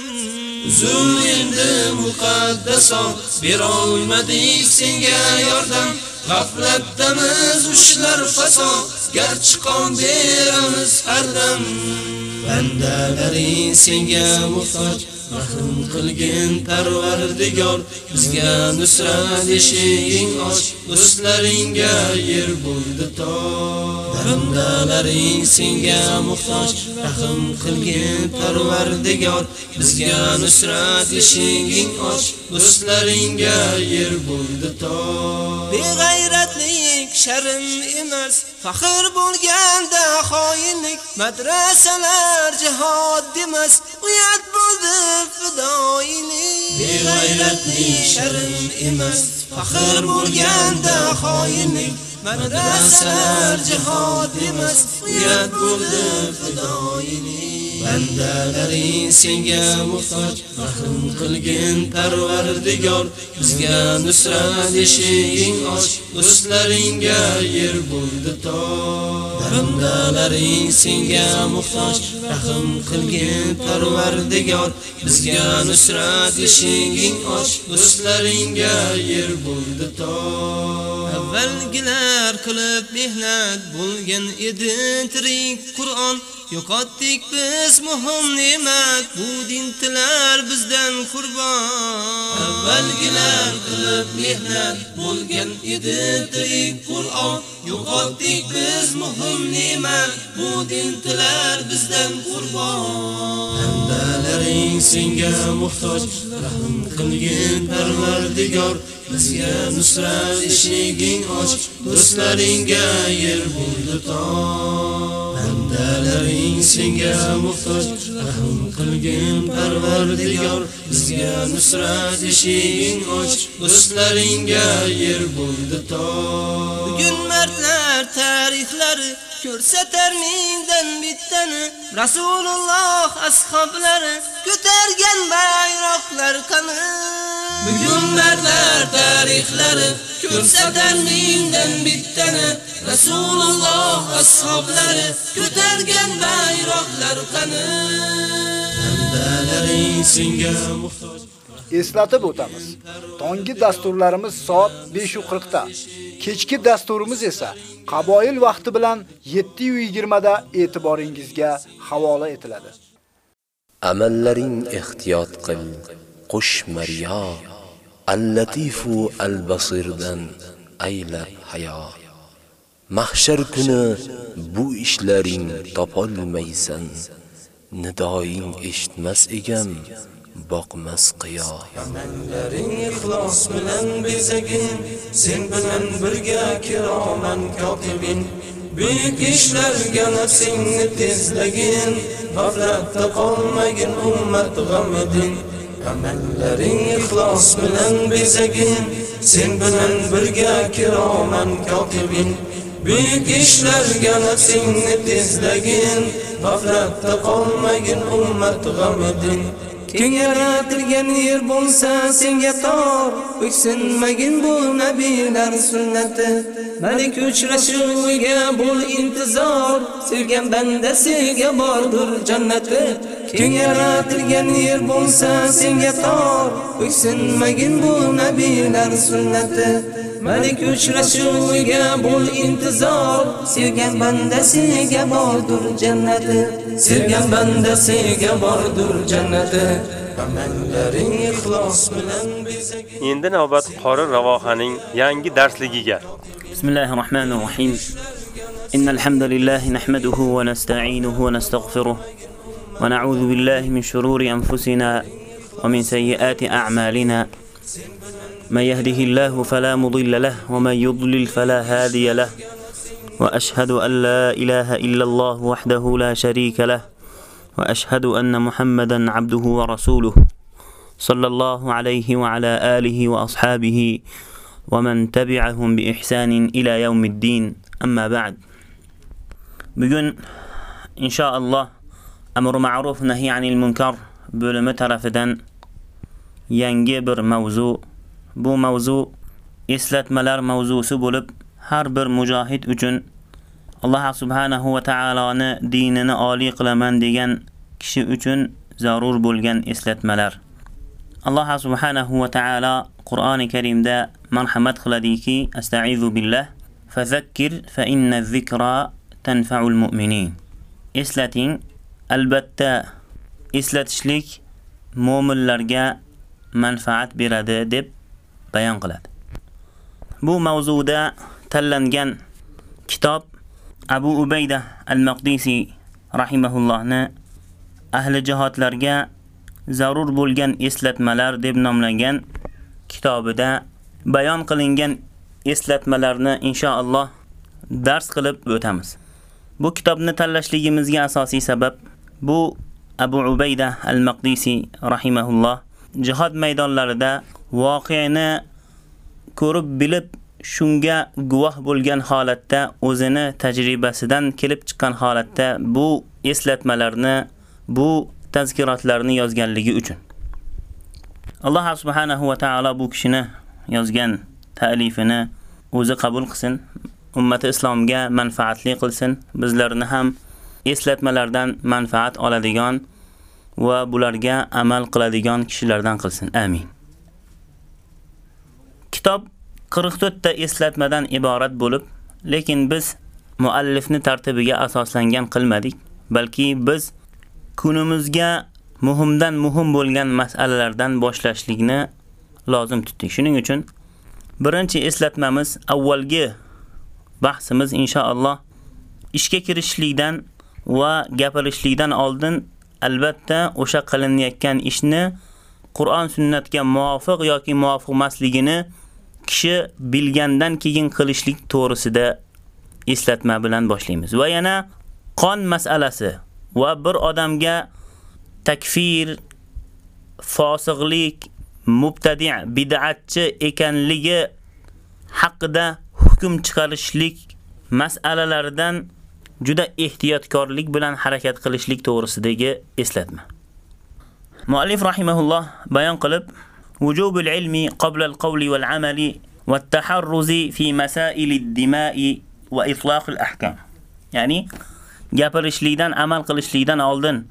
Uzr endi muqaddasot berolmadik senga yordam. G'aflatdamiz ushlar faso gerchi qon beramiz har dam. Bandalaring senga muhtoj rahm qilgin parvardigor bizga nusrat eshiging och do'stlaringga yer bo'ldi tog' bandalaring senga muhtoj rahm qilgin parvardigor bizga nusrat eshiging och do'stlaringga yer bo'ldi tog' beg'ayratlik sharm emas faxr bo'lganda xoinlik madrasalar jihod demas uyat bo'ldi fidoilik beg'ayratlik sharm emas faxr bo'lganda xoinlik madrasalar jihod demas uyat bo'ldi fidoilik bandalaring senge muhtoj Rahim qilgin parvardigor bizga nusrat eshiging och do'stlaringga yer bo'ldi tog' bandalaring senge muhtoj Rahim qilgin parvardigor bizga nusrat eshiging och do'stlaringga yer bo'ldi tog' avvalgilar qilib mehnat bo'lgan edi. Tirik Qur'on Yo'qotdik biz muhim ne'mat. Bu din tilar bizdan qurbon. Avvalgilar qilib mehnat bo'lgan edi. Tirik Qur'on yo'qotdik biz muhim ne'mat. Bu din tilar bizdan qurbon. Bandalaring senga muhtoj rahm qilgin parvardigor bizga nusrat eshiging och do'stlaringga yer bo'ldi tog' bandalaring senga muhtoj rahm qilgin parvardigor bizga nusrat eshiging och do'stlaringga yer bo'ldi tog' bugun mardlar tarixlari ko'rsatar mingdan bittani. Rasululloh ashablari ko'targan bayroqlar qani. Bugun mardlar tarixlari ko'rsatar mingdan bittani. Rasululloh ashablari ko'targan bayroqlar qani. Bandalaring senga muhtoj Eslatib o'tamiz. Tongi dasturlarimiz soat 5:40 da. Kechki dasturimiz esa qaboil vaqti bilan 7:20 da e'tiboringizga havola etiladi. amallaring ehtiyot qil qush maryo al-latifu al-basirdan aylab hayo mahshar kuni bu ishlaring topolmaysan nidoing eshitmas egam boqmas qiyo amallaring ixlos bilan bezagin sen bilan birga kiroman kotibin buyuk ishlarga nafsingni tezlagin g'aflatda qolmagin ummat g'amidin. Amallaring ixlos bilan bezagin sen bilan birga kiroman kotibin buyuk ishlarga nafsingni tezlagin g'aflatda qolmagin ummat g'amidin. Keng yaratilgan yer bo'lsa senga tor. O'ksinmagin bu nabiylar sunnati. Malik uchrashuviga bo'l intizor. Sevgan bandasiga bordir jannati. Keng yaratilgan yer bo'lsa senga tor. O'ksinmagin bu nabiylar sunnati. Мәлік үшрәшуге бұл интизар Sevgen бәндәсіге бордур жәннәті Sevgen бәндәсіге бордур жәннәті Endi navbat Qori Ravohaning yangi darsligiga. Bismillahirrohmanirrohim. Innal hamdalillahi nahmaduhu va nasta'inuhu va nastaghfiruh va na'udhu billahi min shururi anfusina wa min sayyiati a'malina. من يهده الله فلا مضل له ومن يضلل فلا هادي له. وأشهد أن لا إله إلا الله وحده لا شريك له وأشهد أن محمدا عبده ورسوله صلى الله عليه وعلى آله وأصحابه ومن تبعهم بإحسان إلى يوم الدين. أما بعد بجن إن شاء الله أمر معروف نهي عن المنكر tarafından yeni ينجبر موزوء bu mavzu eslatmalar mavzusi bo'lib har bir mujohid uchun Alloh subhanahu va taoloni dinini oliy qilaman degan kishi uchun zarur bo'lgan eslatmalar. Alloh subhanahu va taolo Qur'oni Karimda marhamat qiladiki, astaezu billah, fazakkir fa inna zikra tanfa'ul mu'minin. Eslating, albatta eslatishlik mu'minlarga manfaat beradi deb баян кылат bayon qiladi. Bu mavzuda tanlangan kitob Abu Ubayda al-Maqdisi rahimahullohni ahli болган zarur bo'lgan eslatmalar deb nomlangan кылынган bayon qilingan eslatmalarni inshaalloh dars qilib o'tamiz. Bu kitobni сабап asosiy sabab bu Abu Ubayda al-Maqdisi rahimahulloh jihad maydonlarida voqeani ko'rib bilib shunga guvoh bo'lgan holatda o'zini tajribasidan kelib chiqqan holatda bu eslatmalarni, bu tazkiratlarni yozganligi uchun. Alloh subhanahu va taolo bu kishini yozgan ta'lifini o'zi qabul qilsin, ummati islomga manfaatli qilsin, bizlarni ham eslatmalardan manfaat oladigan va bularga amal qiladigan kishilardan qilsin. Amin. Kitob 44 ta eslatmadan iborat bo'lib, lekin biz muallifni tartibiga asoslangan qilmadik, balki biz kunimizga muhimdan muhim bo'lgan masalalardan boshlashlikni lozim tutdik. Shuning uchun birinchi eslatmamiz avvalgi bahsimiz inshaalloh ishga kirishlikdan va gapirishlikdan oldin albatta o'sha qilinayotgan ishni Qur'on sunnatga muvofiq yoki muvofiq emasligini kishi bilgandan keyin qilishlik to'g'risida eslatma bilan boshlaymiz. Va yana qon masalasi va bir odamga takfir, fosiqlik, mubtadi' bid'atchi ekanligi haqida hukm chiqarishlik masalalaridan juda ehtiyotkorlik bilan harakat qilishlik to'g'risidagi eslatma. Muallif rahimahulloh bayon qilib, وجوب ilmi qabla al-qawli wal amali wat الدماء fi الأحكام يعني al-ahkam. Ya'ni gapirishlikdan, amal qilishlikdan oldin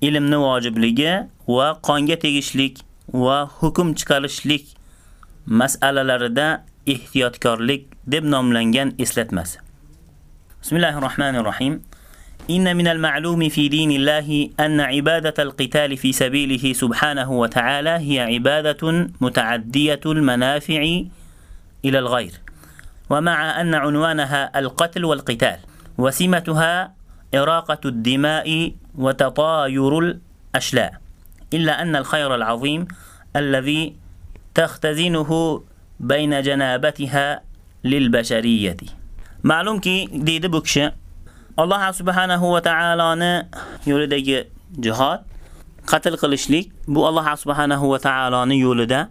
ilmni vojibligi va qonga tegishlik va hukm chiqarishlik masalalarida ehtiyotkorlik deb nomlangan eslatmasi. Bismillahirrohmanirrohim. إن من المعلوم في دين الله أن عبادة القتال في سبيله سبحانه وتعالى هي عبادة متعدية المنافع إلى الغير. ومع أن عنوانها القتل والقتال وسمتها إراقة الدماء وتطاير الأشلاء. إلا أن الخير العظيم الذي تختزنه بين جنابتها للبشرية. معلوم كي ديد Аллах субҳанаҳу ва тааланы жолундагы жиҳод, катл қилишлик бу Аллах субҳанаҳу ва тааланы йўлида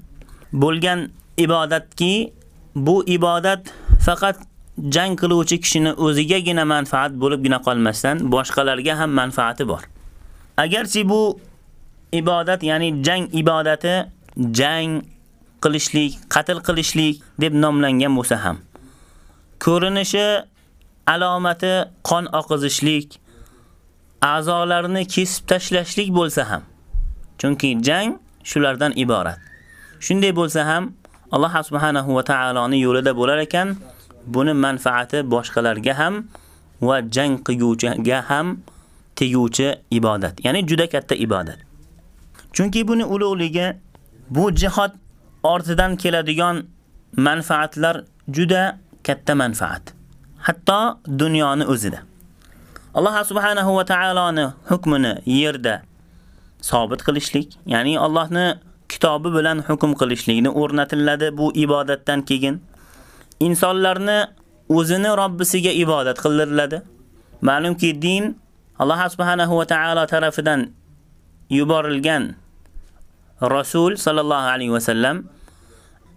бўлган ибодатки, бу ибодат фақат жанг қилувчи кишини ўзигагина манфаат болупгина калмастан, башкаларга хам манфааты бар. Agarchi bu ибодат, ya'ni жанг ибодати жанг қилишлик, qatl қилишлик деб номланган бўлса ҳам, ko'rinishi alomati qon oqizishlik, a'zolarini kesib tashlashlik bo'lsa ham chunki jang shulardan iborat. Shunday bo'lsa ham Alloh subhanahu va taoloning yo'lida bo'lar ekan, buni manfaati boshqalarga ham va jang qilguvchiga ham teguvchi ibodat. Ya'ni juda katta ibodat. Chunki buni ulug'ligi bu jihad ortidan keladigan manfaatlar juda katta manfaat. Hatta dunyoni o'zida. Alloh subhanahu va taoloning hukmini yerda sobit qilishlik, ya'ni Allah'ın kitobi bilan hukm qilishlikni o'rnatiladi bu ibodatdan keyin insonlarni o'zini Rabbisiga ibodat qildiriladi. Ma'lumki din Alloh subhanahu va taolo tarafidan yuborilgan Rasul sallallohu alayhi va sallam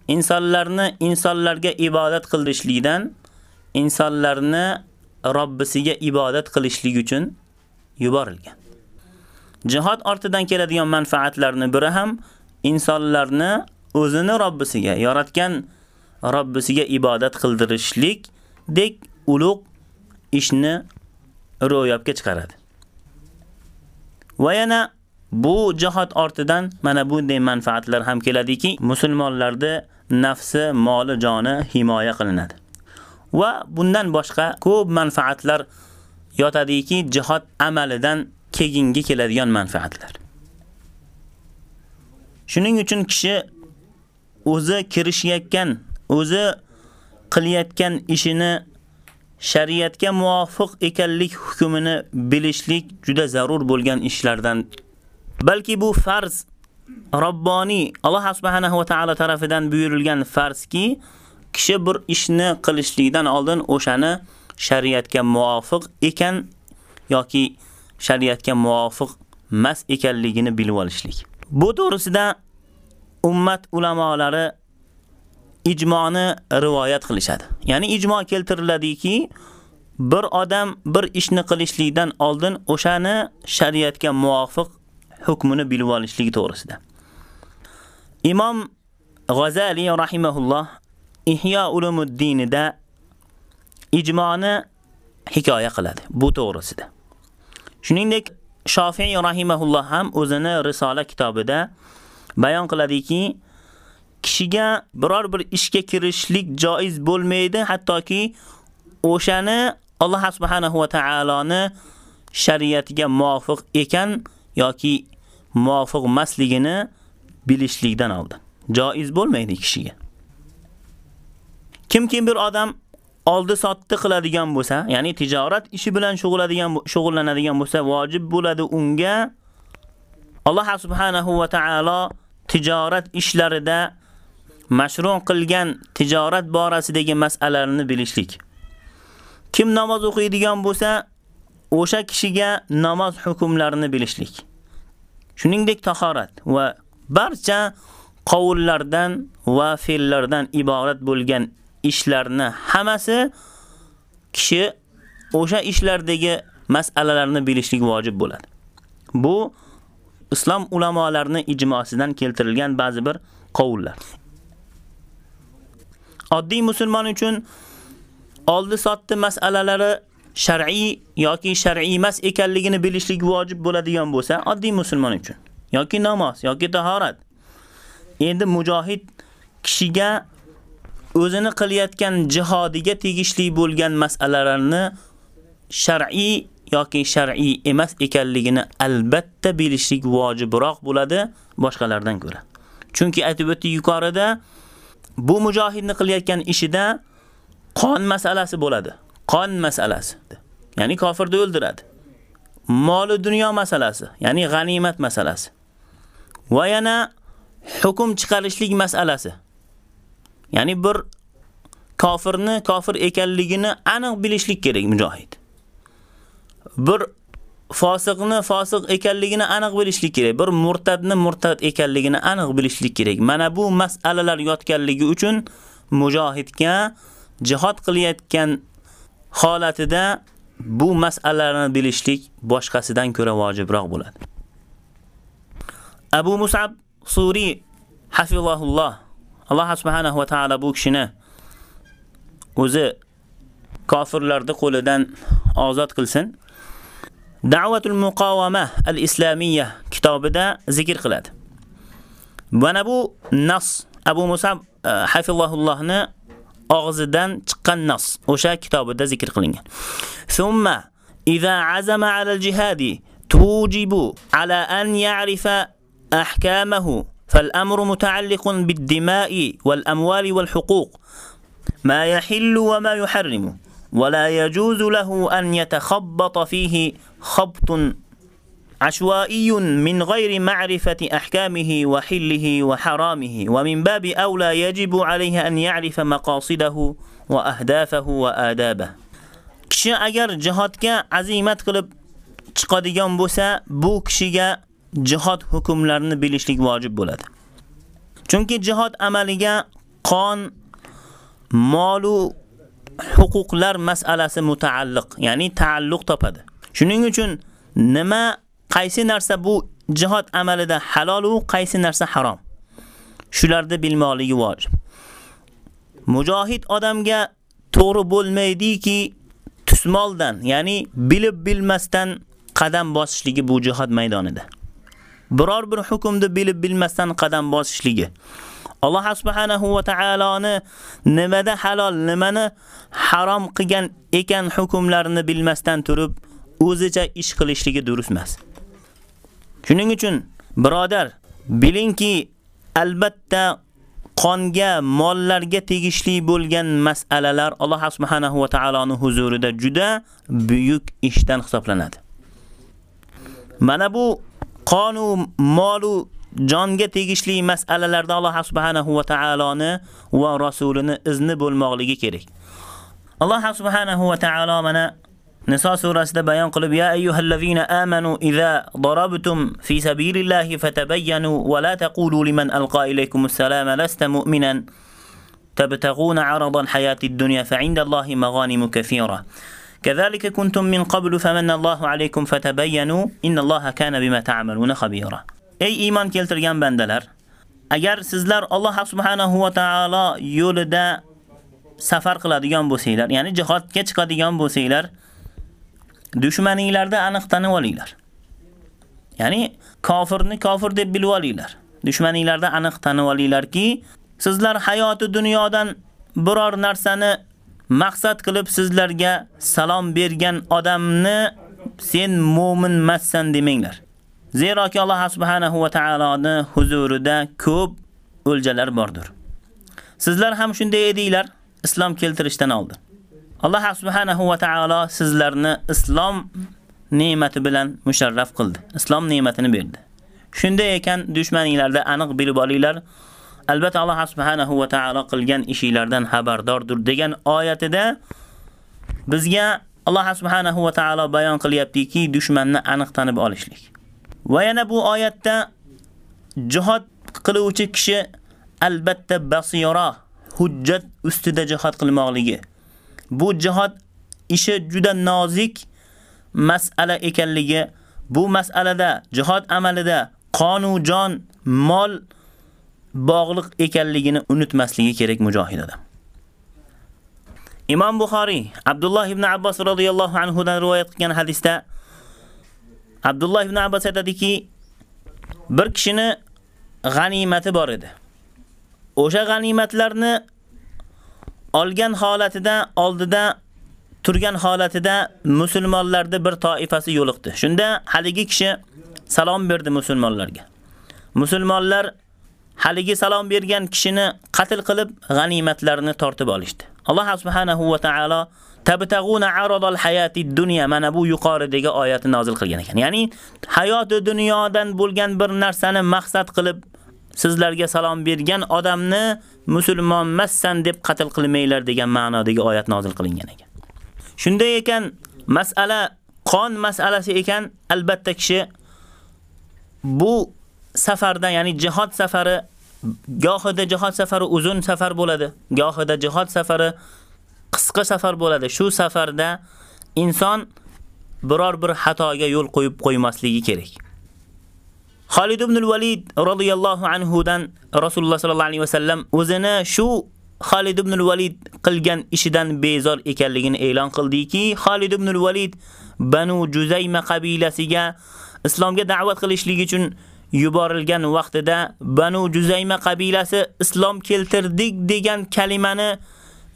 insonlarni insonlarga ibodat qilishlikdan insonlarni Robbisiga ibodat qilishlik uchun yuborilgan. Jihad ortidan keladigan manfaatlarni biri ham insonlarni o'zini Robbisiga, yaratgan Robbisiga ibodat qildirishlikdek ulug' ishni ro'yobga chiqaradi. Va yana bu jihad ortidan mana bunday manfaatlar ham keladiki, musulmonlarda nafsi, moli, joni himoya qilinadi. Va bundan boshqa ko'p manfaatlar yotadiki, jihad amalidan keyingi keladigan manfaatlar. Shuning uchun kishi o'zi kirishayotgan, o'zi qilayotgan ishini shariatga muvofiq ekanlik hukmini bilishlik juda zarur bo'lgan ishlardan. Balki bu farz Robboniy Alloh subhanahu va taolo tarafidan buyurilgan farzki, kishi bir ishni qilishlikdan oldin o'shani shariatga muvofiq ekan yoki shariatga muvofiq emas ekanligini bilib olishlik. Bu to'g'risida ummat ulamolari ijmoni rivoyat qilishadi. Ya'ni ijmo keltiriladiki, bir odam bir ishni qilishlikdan oldin o'shani shariatga muvofiq hukmini bilib olishligi to'g'risida. Imom G'azali rahimahulloh Ihyo ulumuddinida ijmoni hikoya qiladi bu to'g'risida. Shuningdek, Shofiy rahimahulloh ham o'zini Risola kitobida bayon qiladiki, kishiga biror bir ishga kirishlik joiz bo'lmaydi, hattoki o'shani Alloh subhanahu va taoloni shariatiga muvofiq ekan yoki muvofiq emasligini bilishlikdan oldin. Joiz bo'lmaydi kishiga. Kimki bir odam oldi sotdi qiladigan bo'lsa, ya'ni tijorat ishi bilan shug'ullanadigan shug'ullanadigan bo'lsa, vojib bo'ladi unga Alloh subhanahu va taolo tijorat ishlarida mashru' qilgan tijorat borasidagi masalalarni bilishlik. Kim namoz o'qiydigan bo'lsa, o'sha kishiga namoz hukmlarini bilishlik. Shuningdek tahorat va barcha qovullardan va fe'llardan iborat bo'lgan ishlarni hammasi kishi o'sha ishlardagi masalalarni bilishlik vojib bo'ladi. Bu islom ulamolarining ijmosidan keltirilgan ba'zi bir qovullar. Oddiy musulmon uchun oldi sotdi masalalari shar'iy yoki shar'iy emas ekanligini bilishlik vojib bo'ladigan bo'lsa, oddiy musulmon uchun yoki namoz yoki tahorat. Endi mujohid kishiga o'zini qilayotgan jihodiga tegishli bo'lgan masalalarni shar'iy yoki shar'iy emas ekanligini albatta bilishlik vojibroq bo'ladi boshqalardan ko'ra. Chunki aytib o'tdik yuqorida bu mujohidni qilayotgan ishida qon masalasi bo'ladi. Qon masalasi. Ya'ni kofirni o'ldiradi. Moli dunyo masalasi, ya'ni g'animat masalasi. Va yana hukm chiqarishlik masalasi. Ya'ni bir kofirni kofir ekanligini aniq bilishlik kerak mujohid. Bir fosiqni fosiq ekanligini aniq bilishlik kerak. Bir murtadni murtad ekanligini aniq bilishlik kerak. Mana bu masalalar yotganligi uchun mujohidga jihad qilayotgan holatida bu masalalarni bilishlik boshqasidan ko'ra vojibroq bo'ladi. Abu Mus'ab Suri hafizahulloh Alloh субханаху ва taolo bu kishini o'zi kofirlarning qo'lidan ozod qilsin. Da'vatul muqawama al-islamiyya kitobida zikr qiladi. Mana bu nas Abu Musab e, hafizahullohni og'zidan chiqqan nas o'sha kitobida zikr qilingan. Thumma idza azama على الجهاد توجب على أن يعرف أحكامه فالأمر متعلق بالدماء والأموال والحقوق. ما يحل وما يحرم ولا يجوز له أن يتخبط فيه خبط عشوائي من غير معرفة أحكامه وحله وحرامه. ومن باب أولى يجب عليه أن يعرف مقاصده وأهدافه وآدابه. kishi agar jihodga azimat qilib chiqadigan bo'lsa, bu jihod hukmlarini bilishlik vojib bo'ladi. Chunki jihod amaliga qon, molu huquqlar masalasi mutaalliq, ya'ni taalluq topadi. Shuning uchun nima qaysi narsa bu jihod amalida halol u qaysi narsa harom? Shularni bilmoqligi vojib. Mujohid odamga to'g'ri bo'lmaydiki, tusmoldan, ya'ni bilib bilmasdan qadam bosishligi bu jihod maydonida. Biror bir hukmni bilib bilmasdan qadam bosishligi. Alloh subhanahu va taoloni nimada halol, nimani harom qilgan ekan hukmlarini bilmasdan turib, o'zicha ish qilishligi durust emas. Shuning uchun birodar, bilingki, albatta qonga, mollarga tegishli bo'lgan masalalar Alloh subhanahu va taoloning huzurida juda buyuk ishdan hisoblanadi. Mana bu qonu, molu jonga tegishli masalalarda Alloh subhanahu va taoloni va rasulini izni bo'lmoqligi kerak. Alloh subhanahu va taolo mana Niso surasida bayon qilib, ya ayyuhallazina amanu idza darabtum fi sabilillahi fatabayyanu va la taqulu liman alqa ilaykumus salama lasta mu'minan tabtaguna 'arada al-hayati ad-dunya fa 'inda Allahi maghanimu kathira. كذلك كنتم من قبل فمن الله عليكم فتبينوا إن الله كان بما تعملون خبيرا Ey iymon keltirgan bandalar, agar sizlar Alloh subhanahu va taolo yo'lida safar qiladigan bo'lsanglar, ya'ni jihodga chiqadigan bo'lsanglar, dushmaninglarni aniq tanib olinglar. Ya'ni kofirni kofir deb bilib olinglar. Dushmaninglarni aniq tanib olinglarki, sizlar hayoti dunyodan biror narsani maqsad qilib sizlarga salom bergan odamni sen mu'min emassan demanglar. Zeroki Alloh subhanahu va taoloni huzurida ko'p o'ljalar bordir. Sizlar ham shunday edinglar islom keltirishdan oldin. Alloh subhanahu va taolo sizlarni islom ne'mati bilan musharraf qildi. Islom ne'matini berdi. Shunday ekan dushmaninglarda aniq bilib olinglar. Albatta Alloh subhanahu va taolo qilgan ishingizlardan xabardordir degan oyatida bizga Alloh subhanahu va taolo bayon qilyaptiki, dushmanni aniq tanib olishlik. Va yana bu oyatda jihad qiluvchi kishi albatta basira, hujjat ustida jihad qilmoqligi. Bu jihad ishi juda nozik masala ekanligi, bu masalada jihad amalida qonun, jon, mol bog'liq ekanligini unutmasligi kerak mujohid odam. Imom Buxoriy Abdulloh ibn Abbos radhiyallohu anhu dan rivoyat qilgan hadisda Abdulloh ibn Abbos aytadiki, bir kishini g'animati bor edi. O'sha g'animatlarni olgan holatida oldida turgan holatida musulmonlarda bir toifasi yo'liqdi. Shunda haligi kishi salom berdi musulmonlarga. Musulmonlar haligi salom bergan kishini qatl qilib, g'animatlarini tortib olishdi. Alloh subhanahu va taolo tabtaguna aradal hayatid dunya mana bu yuqoridagi oyatni nozil qilgan ekan. Ya'ni hayoti dunyodan bo'lgan bir narsani maqsad qilib sizlarga salom bergan odamni musulmon emassan deb qatl qilmanglar degan ma'nodagi oyat nozil qilingan ekan. Shunday ekan, masala qon masalasi ekan, albatta kishi bu safarda, ya'ni jihad safari gohida jihad safari uzun safar bo'ladi, gohida jihad safari qisqa safar bo'ladi. Shu safarda inson biror bir xatoga yo'l qo'yib qo'ymasligi kerak. Khalid ibn al-Valid radhiyallohu anhu dan Rasululloh sallallohu alayhi vasallam o'zini shu Khalid ibn al-Valid qilgan ishidan bezor ekanligini e'lon qildiki, Khalid ibn al-Valid Banu Juzayma qabilasiga islomga da'vat qilishlik uchun yuborilgan vaqtida Banu Juzayma qabilasi islom keltirdik degan kalimani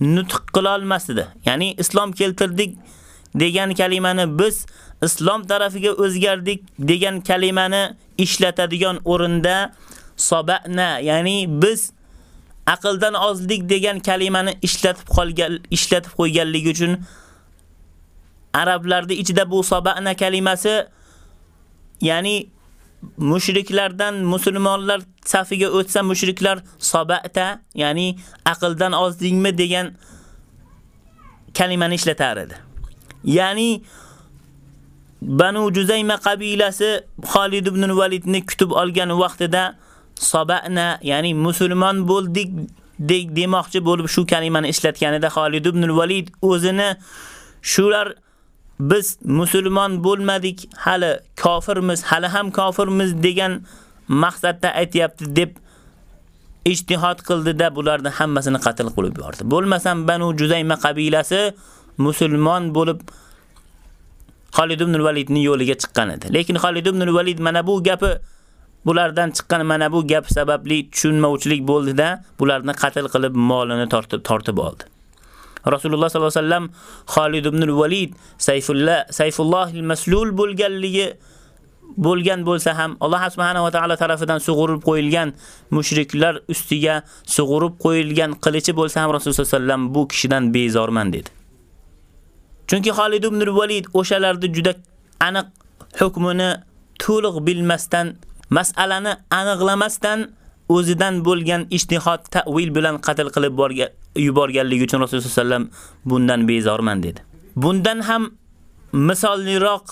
nutq qila olmasdi. Ya'ni islom keltirdik degan kalimani biz islom tarafiga o'zgardik degan kalimani ishlatadigan o'rinda sobana, ya'ni biz aqldan ozlik degan kalimani ishlatib qolgan ishlatib qo'yganligi uchun arablarda ichida bu sobana kalimasi ya'ni mushriklardan musulmonlar safiga o'tsa mushriklar sobata, ya'ni aqldan ozdingmi degan kalimani ishlatar edi. Ya'ni Banu Juzayma qabilasi Khalid ibn Validni kutib olgan vaqtida sobana, ya'ni musulmon bo'ldik demoqchi bo'lib shu kalimani ishlatganida Khalid ibn Valid o'zini shular biz musulmon bo'lmadik, hali kofirmiz, hali ham kofirmiz degan maqsadda aytayapti deb ijtihod qildida bularni hammasini qatl qilib yubordi. Bo'lmasam Banu Juzayma qabilasi musulmon bo'lib Khalid ibn Validning yo'liga chiqqan edi. Lekin Khalid ibn Valid mana bu gapi bulardan chiqqan mana bu gap sababli tushunmovchilik bo'ldida, bularni qatl qilib molini tortib tortib oldi. Rasululloh sallallohu alayhi vasallam халид ibn Valid Sayfullah Sayfulloh al-Maslul bo'lganligi bo'lgan bo'lsa ham Alloh subhanahu va taolo tarafidan sug'urib qo'yilgan mushriklar ustiga sug'urib qo'yilgan qilichi bo'lsa ham Rasululloh sallallohu alayhi vasallam bu kishidan bezorman dedi. Chunki Xolid ibn Valid o'shalarda juda aniq hukmini to'liq bilmasdan, mas'alani aniqlamasdan o'zidan bo'lgan ijtihod ta'vil bilan qatl qilib yuborganligi uchun Rasululloh sollallohu alayhi vasallam bundan bezorman dedi. Bundan ham misolliroq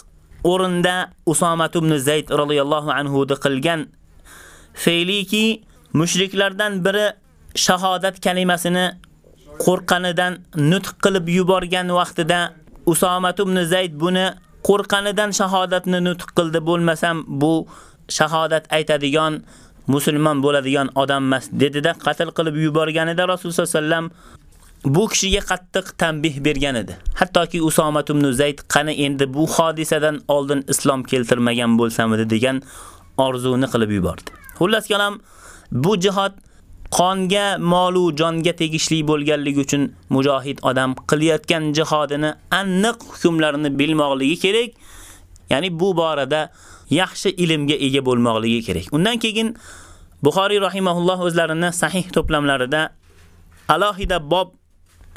o'rinda Usomat ibn Zayd radhiyallohu anhu da qilgan fe'liki mushriklardan biri shahodat kalimasini qo'rqanidan nutq qilib yuborgan vaqtida Usomat ibn Zayd buni qo'rqanidan shahodatni nutq qildi bo'lmasam bu shahodat aytadigan musulmon bo'ladigan odam emas dedida qatl qilib yuborganida Rasululloh sallam bu kishiga qattiq tanbih bergan edi. Hattoki usomat ibn Zayd qani endi bu hodisadan oldin islom keltirmagan bo'lsamidi degan orzuni qilib yubordi. Xullas kalam bu jihad qonga, molu, jonga tegishli bo'lganligi uchun mujohid odam qilayotgan jihodini aniq hukmlarini bilmoqligi kerak. Ya'ni bu borada yaxshi ilmga ega bo'lmoqligi kerak. Undan keyin Buxoriy rahimahulloh o'zlarini sahih to'plamlarida alohida bob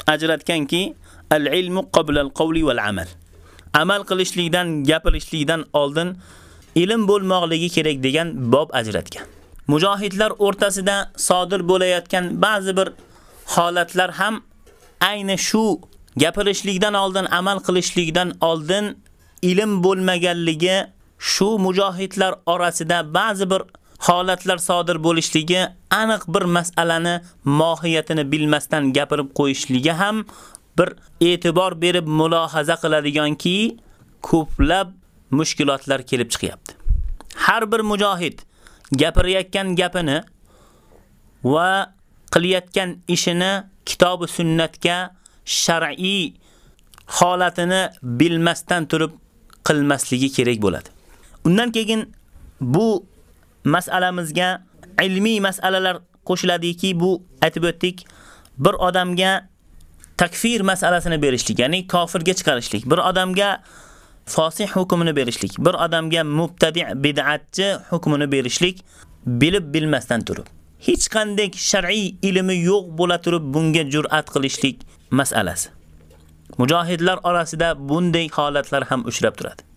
ajratganki, al-ilmu qabla al-qawli wal amal. Amal qilishlikdan, gapirishlikdan oldin ilm bo'lmoqligi kerak degan bob ajratgan. Mujohidlar o'rtasida sodir bo'layotgan ba'zi bir holatlar ham ayni shu gapirishlikdan oldin, amal qilishlikdan oldin ilm bo'lmaganligi shu mujohidlar orasida ba'zi bir holatlar sodir bo'lishligi aniq bir masalani mohiyatini bilmasdan gapirib qo'yishligi ham bir e'tibor berib mulohaza qiladiganki, ko'plab mushkilotlar kelib chiqyapti. Har bir mujohid gapirayotgan gapini va qilayotgan ishini kitobi sunnatga shar'iy holatini bilmasdan turib qilmasligi kerak bo'ladi. Undan keyin bu mas'alamizga ilmiy mas'alalar qo'shiladiki, bu aytib o'tdik, bir odamga takfir masalasini berishlik, ya'ni kofirga chiqarishlik, bir odamga fasih hukmini berishlik, bir odamga mubtadi' bid'atchi hukmini berishlik bilib bilmasdan turib. Hech qanday shar'iy ilmi yo'q bo'la turib bunga jur'at qilishlik masalasi. Mujohidlar orasida bunday holatlar ham uchrab turadi.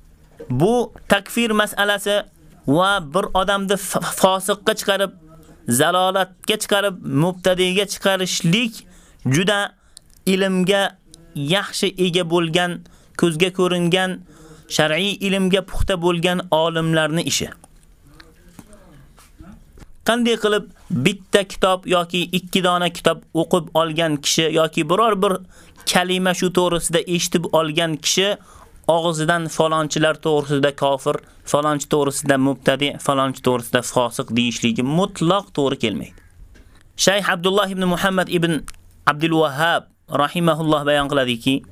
Bu takfir masalasi va bir odamni fosiqqa chiqarib, zalolatga chiqarib, mubtadiga chiqarishlik juda ilmga yaxshi ega bo'lgan, ko'zga ko'ringan, shar'iy ilmga puxta bo'lgan olimlarning ishi. Qanday qilib bitta kitob yoki ikki dona kitob o'qib olgan kishi yoki biror bir kalima shu to'g'risida eshitib olgan kishi og'zidan falonchilar to'g'risida kofir, falonchi to'g'risida mubtadi, falonchi to'g'risida fosiq deyishligi mutlaq to'g'ri kelmaydi. Shayx Abdulloh ibn Muhammad ibn Abdul Wahhab rahimahulloh bayon qiladiki: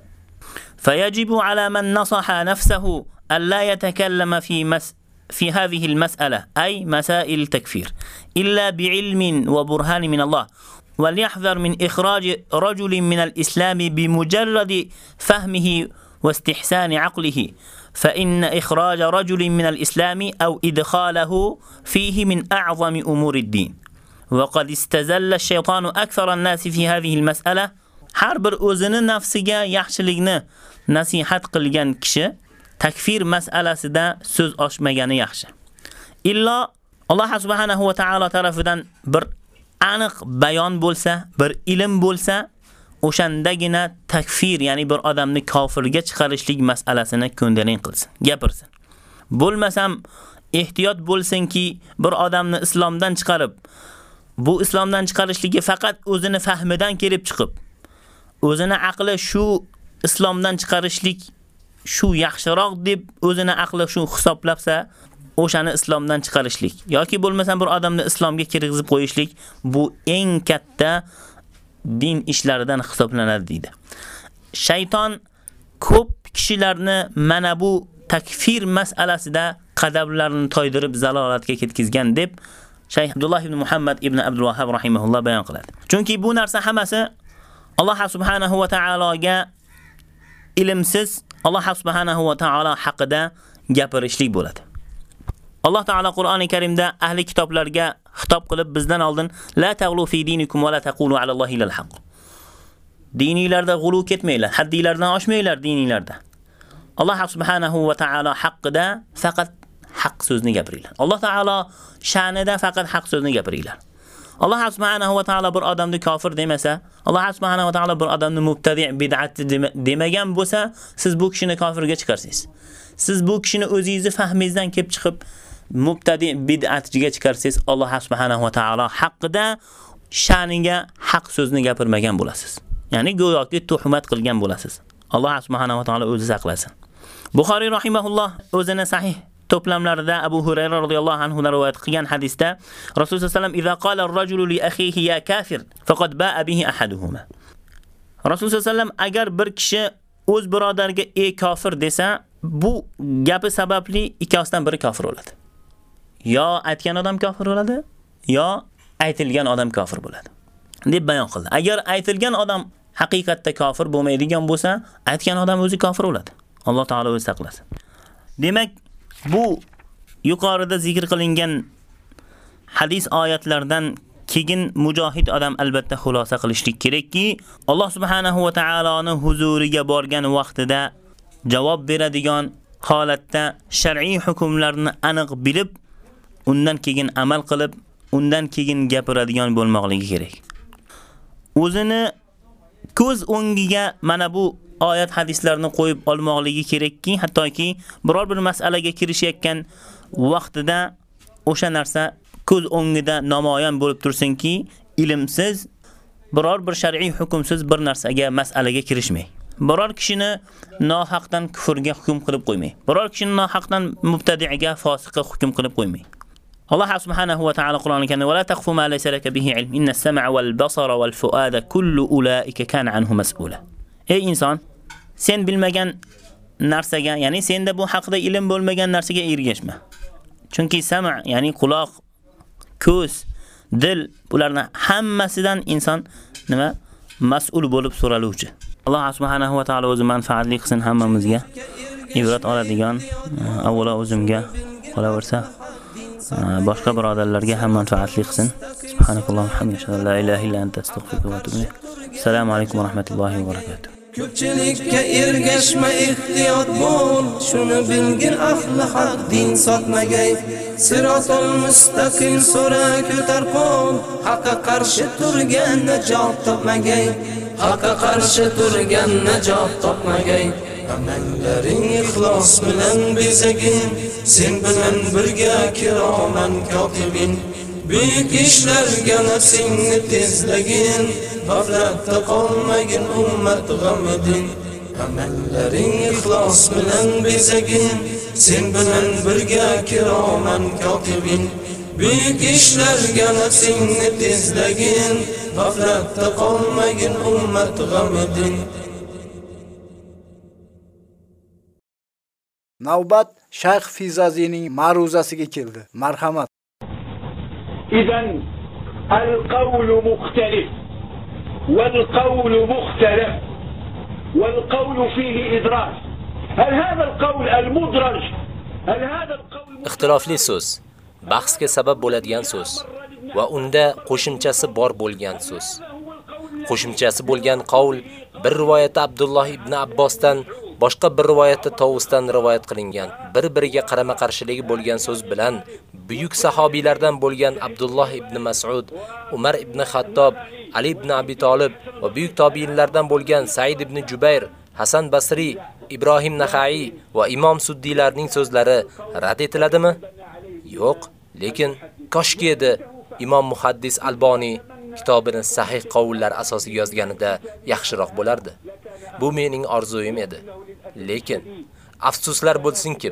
"فيجب على من نصح نفسه ألا يتكلم في مس في هذه المسألة أي مسائل التكفير إلا بعلم وبرهان من الله وليحذر من إخراج رجل من الإسلام بمجرد فهمه واستحسان عقله فإن إخراج رجل من الإسلام أو إدخاله فيه من أعظم أمور الدين وقد استزل الشيطان أكثر الناس في هذه المسألة har bir o'zini nafsiga yaxshilikni nasihat qilgan kishi takfir masalasida so'z ochmagani yaxshi. Illo Alloh subhanahu va taolo tarafidan bir aniq bayon bo'lsa, bir ilm bo'lsa, o'shandagina takfir, ya'ni bir odamni kofirga chiqarishlik masalasini ko'ndalang qilsin, gapirsin. Bo'lmasam ehtiyot bo'lsinki, bir odamni islomdan chiqarib, bu islomdan chiqarishligi faqat o'zini fahmidan kelib chiqib, o'zini aqli shu islomdan chiqarishlik shu yaxshiroq deb o'zini aqli shu hisoblabsa, o'shani islomdan chiqarishlik yoki bo'lmasam bir odamni islomga kirgizib qo'yishlik bu eng katta din ishlaridan hisoblanadi deydi. Shayton ko'p kishilarni mana bu takfir masalasida qadamlarini toydirib zalolatga ketkizgan deb Shayx Abdulloh ibn Muhammad ibn Abdul Wahhab rahimahulloh bayon qiladi. Chunki bu narsa hammasi Alloh subhanahu va taologa ilmsiz Alloh subhanahu va taolo haqida gapirishlik bo'ladi. Аллах Таала Qur'oni Каримда ахли китобларга xitob қилиб биздан олдин ла тағлу фи диникум ва ла taqulu ala Allohi illal haqq. Diniylarda g'ulu ketmanglar, ошмайлар oshmanglar Аллоҳ субҳанаҳу ва va taolo фақат ҳақ haq so'zni gapiringlar. Alloh taolo sha'nida faqat haq so'zni gapiringlar. Alloh subhanahu va taolo bir odamni kofir demasa, Alloh subhanahu va taolo bir odamni mubtadi' bid'atchi demagan bo'lsa, siz bu kishini kofirga Сиз Siz bu kishini o'zingizni fahmingizdan kelib chiqib mubtadi' bid'atchiga chiqarsiz, Alloh subhanahu va taolo haqida sha'niga haq so'zni gapirmagan bo'lasiz. Ya'ni go'yoki tuhmat qilgan bo'lasiz. Alloh subhanahu va taolo o'zi saqlasin. Buxoriy rahimahulloh o'zini sahih to'plamlarida Abu Hurayra radhiyallohu anhu rivoyat qilgan hadisda Rasululloh sollallohu alayhi vasallam idza qala ar-rajulu li akhihi ya kafir faqad ba'a bihi ahaduhuma. Rasululloh sollallohu agar bir kishi o'z birodariga ey kofir desa, bu gapi sababli ikkosidan biri kofir bo'ladi. Yo aytgan odam kofir bo'ladi, yo aytilgan odam kofir bo'ladi. deb bayon qildi. Agar aytilgan odam haqiqatda kofir bo'lmaydigan bo'lsa, aytgan odam o'zi kofir bo'ladi. Alloh taolo o'zi saqlasin. Demak, bu yuqorida zikr qilingan hadis oyatlardan keyin mujohid odam albatta xulosa qilishlik kerakki, Alloh subhanahu va taoloning huzuriga borgan vaqtida javob beradigan holatda shar'iy hukmlarni aniq bilib, undan keyin amal qilib, undan keyin gapiradigan bo'lmoqligi kerak. O'zini ko'z o'ngiga mana bu oyat hadislarni qo'yib olmoqligi kerakki, hattoki biror bir masalaga kirishayotgan vaqtida o'sha narsa ko'z o'ngida namoyon bo'lib tursinki, ilmsiz biror bir shar'iy hukmsiz bir narsaga, masalaga kirishmay. Biror kishini nohaqdan kufrga hukm qilib qo'ymay. Biror kishini nohaqdan mubtadi'ga, fosiqqa hukm qilib qo'ymay. الله سبحانه وتعالى taolo Qur'oni ولا "Va ما ليس لك به علم bihi السمع والبصر والفؤاد كل wal كان عنه مسؤولا kullu ulaika kana. Ey inson, sen bilmagan narsaga, ya'ni senda bu haqida ilm bo'lmagan narsaga ergashma. Chunki sam', ya'ni quloq, ko'z, dil bularni hammasidan inson nima mas'ul bo'lib so'raluvchi. Alloh subhanahu va taolo o'zi manfaatli qilsin hammamizga. Ibrat oladigan avvalo o'zimga qolaversa Э, boshqa birodarlarga ham manfaatli qilsin. Subhanakallohu hamdaka la ilaha illa anta astagfiruka va atubu ilayk. Assalomu alaykum va rahmatullohi va barakatuh. Ko'pchilikka ergashma ehtiyot bo'l Shuni bilgin ahli haq din sotmagay Sirotol mustaqim so'ra ko'tar qo'l Haqqa qarshi turgan najot topmagay Haqqa qarshi turgan najot topmagay Amallaring ixlos bilan bezagin Sen bilan birga kiroman kotibin Buyuk ishlarga nafsingni tezlagin G'aflatda qolmagin ummat g'amidin. Amallaring ixlos bilan bezagin Sen bilan birga kiroman kotibin Buyuk ishlarga nafsingni tezlagin G'aflatda qolmagin ummat g'amidin. Navbat Shayx Fizazining ma'ruzasiga keldi. Marhamat. إذا القول مختلف والقول مختلف والقول فيه إدراج هل هذا القول المدرج هل هذا القول Ixtilofli so'z bahsga sabab bo'ladigan so'z va unda qo'shimchasi bor bo'lgan so'z. Qo'shimchasi bo'lgan qavl bir rivoyatda Abdulloh ibn Abbosdan boshqa bir rivoyatda Tovusdan rivoyat qilingan bir-biriga qarama-qarshiligi bo'lgan so'z bilan buyuk sahobiylardan bo'lgan Abdulloh ibn Mas'ud, Umar ibn Xattob, Ali ibn Abi Talib va buyuk tobiinlardan bo'lgan Said ibn Jubayr, Hasan Basri, Ibrohim Naxai va Imom Suddiylarning so'zlari rad etiladimi? Yo'q, lekin koshki edi Imom Muhaddis Alboni kitobini sahih qovullar asosiga yozganida yaxshiroq bo'lardi. Bu mening orzuim edi. Lekin afsuslar bo'lsin-ki,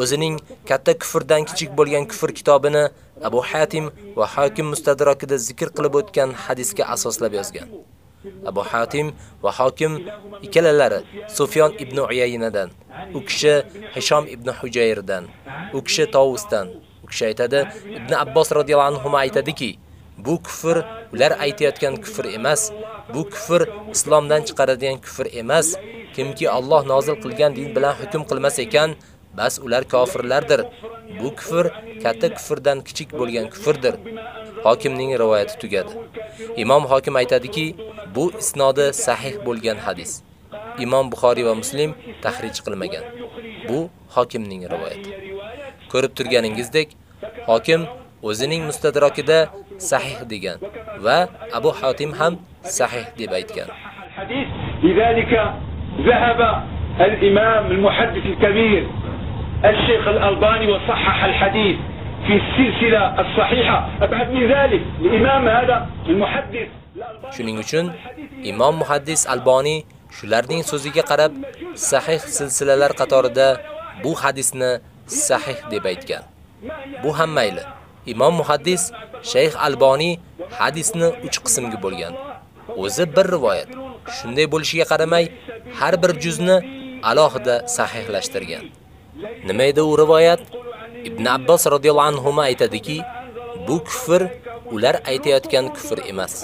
o'zining katta kufrdan kichik bo'lgan kufr kitobini Abu Hatim va Hakim Mustadrakida zikr qilib o'tgan hadisga asoslab yozgan. Abu Hatim va Hakim ikkalalari Sufyon ibn Uyaynadan, u kishi Hisham ibn Hujayrdan, u kishi Tovusdan. U kishi aytadi, Ibn Abbos radhiyallohu anhu aytadiki, bu kufr ular aytayotgan kufr emas, bu kufr islomdan chiqaradigan kufr emas. Kimki Alloh nozil qilgan din bilan hukm qilmas ekan, bas ular kofirlardir. Bu kufr katta kufrdan kichik bo'lgan kufrdir. Hokimning rivoyati tugadi. Imom Hokim aytadiki, bu isnodi sahih bo'lgan hadis. Imom Buxoriy va Muslim tahrij qilmagan. Bu Hokimning rivoyati. Ko'rib turganingizdek, Hokim o'zining mustadrakida sahih degan va Abu Hatim ham sahih deb aytgan. الحديث لذلك ذهب الإمام المحدث الكبير الشيخ الألباني وصحح الحديث في السلسلة الصحيحة أبعد من ذلك الإمام هذا المحدث Shuning uchun Imom muhaddis Alboni shularning so'ziga qarab sahih silsilalar qatorida bu hadisni sahih deb aytgan. Bu ham mayli. Imom muhaddis Shayx Alboni hadisni 3 qismga bo'lgan. O'zi bir rivoyat. Shunday bo'lishiga qaramay, har bir juzni alohida sahihlashtirgan. Nima edi u rivoyat? Ibn Abbos radhiyallohu anhu aytadiki, bu kufr ular aytayotgan kufr emas.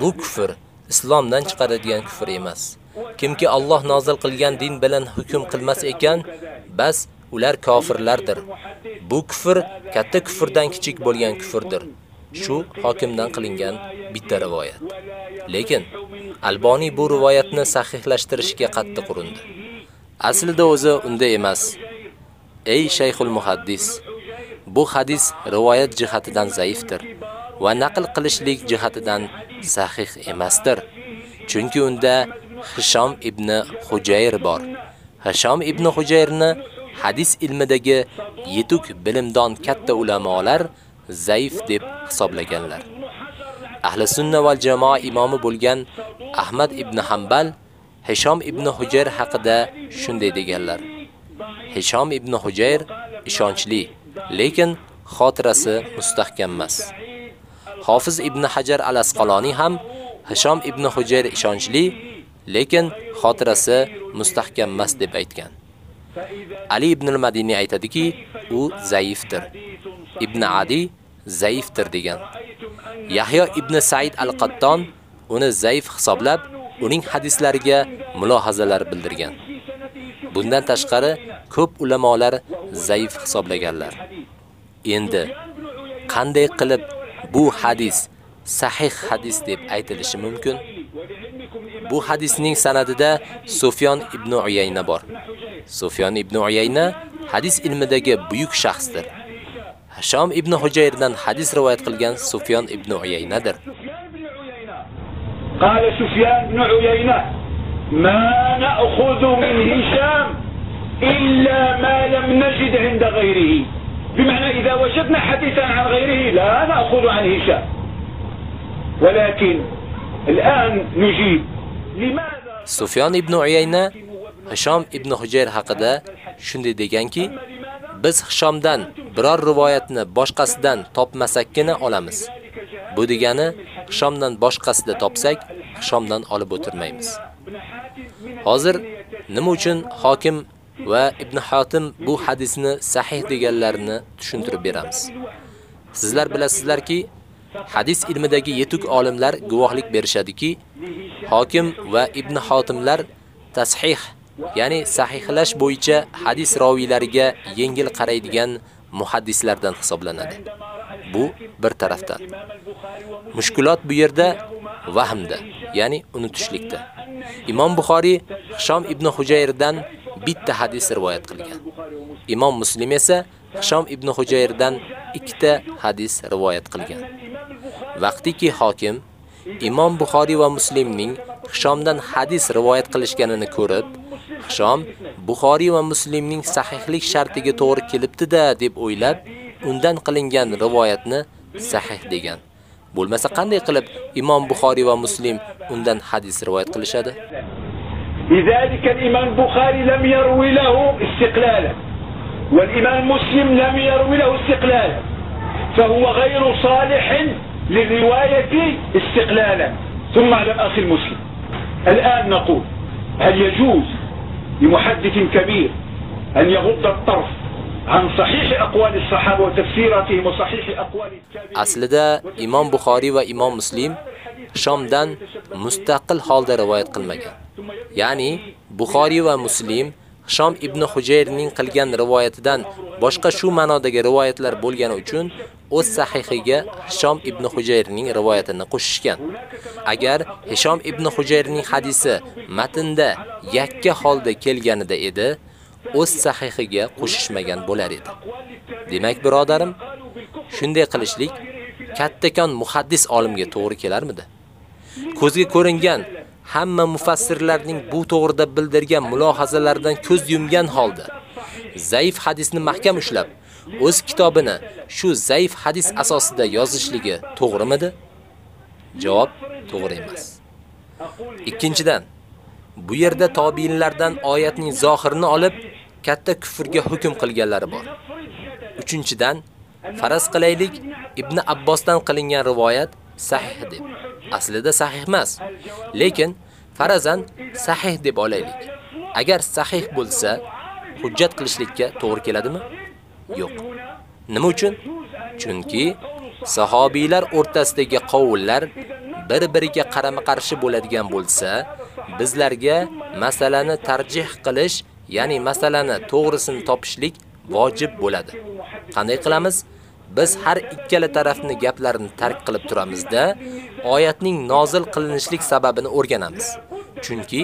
Bu kufr islomdan chiqaradigan kufr emas. Kimki Alloh nozil qilgan din bilan hukm qilmas ekan, bas ular kofirlardir. Bu kufr katta kufrdan kichik bo'lgan kufrdir. Shu hokimdan qilingan bitta rivoyat. Lekin Alboni bu rivoyatni sahihlashtirishga qattiq urindi. Aslida o'zi unda emas. Ey shayxul muhaddis, bu hadis rivoyat jihatidan zaifdir va naql qilishlik jihatidan sahih emasdir. Chunki unda Hisham ibn Hujayr bor. Hisham ibn Hujayrni hadis ilmidagi yetuk bilimdon katta ulamolar zaif deb hisoblaganlar. Ahli sunna val jamoa imomi bo'lgan Ahmad ibn Hanbal Hisham ibn Hujayr haqida shunday deganlar. Hisham ibn Hujayr ishonchli, lekin xotirasi mustahkam emas. Hofiz ibn Hajar al-Asqaloni ham Hisham ibn Hujayr ishonchli, lekin xotirasi mustahkam emas deb aytgan. Ali ibn al-Madini aytadiki, u zaifdir. Ibn Adi zaifdir degan. Yahyo ibn Said al-Qatton uni zaif hisoblab, uning hadislariga mulohazalar bildirgan. Bundan tashqari ko'p ulamolar zaif hisoblaganlar. Endi qanday qilib bu hadis sahih hadis deb aytilishi mumkin? Bu hadisning sanadida Sufyon ibn Uyayna bor. Sufyon ibn Uyayna hadis ilmidagi buyuk shaxsdir. Hasham ibn Hujayrdan hadis rivoyat qilgan Sufyon ibn Uyaynadir. قال سفيان بن عيينة ما نأخذ من هشام إلا ما لم نجد عند غيره بمعنى إذا وجدنا حديثا عن غيره لا نأخذ عن هشام ولكن الآن نجيب لماذا Sufyon ibn Uyayna Hishom ibn Hujayr haqida shunday deganki, biz Hishomdan biror rivoyatni boshqasidan topmasakkina olamiz. Bu degani Hishomdan boshqasida topsak, Hishomdan olib o'tirmaymiz. Hozir nima uchun hokim va Ibn Hatim bu hadisni sahih deganlarini tushuntirib beramiz. Sizlar bilasizlarki, hadis ilmidagi yetuk olimlar guvohlik berishadiki, hokim va Ibn Hatimlar tashih, ya'ni sahihlash bo'yicha hadis raviylariga yengil qaraydigan muhaddislardan hisoblanadi. Bu bir tarafdan. Mushkulot bu yerda vahmda, ya'ni unutishlikda. Imom Buxoriy Hishom ibn Hujayrdan bitta hadis rivoyat qilgan. Imom Muslim esa Hishom ibn Hujayrdan ikkita hadis rivoyat qilgan. Vaqtiki hokim Imom Buxoriy va Muslimning Hishomdan hadis rivoyat qilishganini ko'rib, Hishom Buxoriy va Muslimning sahihlik shartiga to'g'ri kelibdi-da deb o'ylab, undan qilingan rivoyatni sahih degan. Bo'lmasa qanday qilib Imom Buxoriy va Muslim undan hadis rivoyat qilishadi? لذلك الإمام البخاري لم يروي له استقلالا والإمام مسلم لم يروي له استقلالا فهو غير صالح للرواية استقلالا ثم على أخي المسلم الآن نقول هل يجوز لمحدث كبير أن يغض الطرف عن صحيح أقوال الصحابة وتفسيراتهم وصحيح أقوال التابعين Aslida Imom Buxoriy va Imom Muslim Shomdan mustaqil holda rivoyat qilmagan. Ya'ni Buxoriy va Muslim Shom ibn Hujayrning qilgan rivoyatidan boshqa shu ma'nodagi rivoyatlar bo'lgani uchun o'z sahihiga Hishom ibn Hujayrning rivoyatini qo'shishgan. Agar Hishom ibn Hujayrning hadisi matnda yakka holda kelganida edi, o'z sahihiga qo'shishmagan bo'lar edi. Demak, birodarim, shunday qilishlik kattakon muhaddis olimga to'g'ri kelarmidi? Ko'zga ko'ringan hamma mufassirlarning bu to'g'rida bildirgan mulohazalaridan ko'z yumgan holda zaif hadisni mahkam ushlab, o'z kitobini shu zaif hadis asosida yozishligi to'g'rimidi? Javob to'g'ri emas. Ikkinchidan, bu yerda tobiinlardan oyatning zohirini olib katta kufrga hukm qilganlari bor. Uchinchidan, faraz qilaylik, Ibn Abbosdan qilingan rivoyat sahih deb. Aslida sahih emas, lekin farazan sahih deb olaylik. Agar sahih bo'lsa, hujjat qilishlikka to'g'ri keladimi? Yo'q. Nima uchun? Chunki sahobiylar o'rtasidagi qovullar bir-biriga qarama-qarshi bo'ladigan bo'lsa, bizlarga masalani tarjih qilish, ya'ni masalani to'g'risini topishlik vojib bo'ladi. Qanday qilamiz? Biz har ikkala tarafni gaplarini tark qilib turamizda, oyatning nozil qilinishlik sababini o'rganamiz. Chunki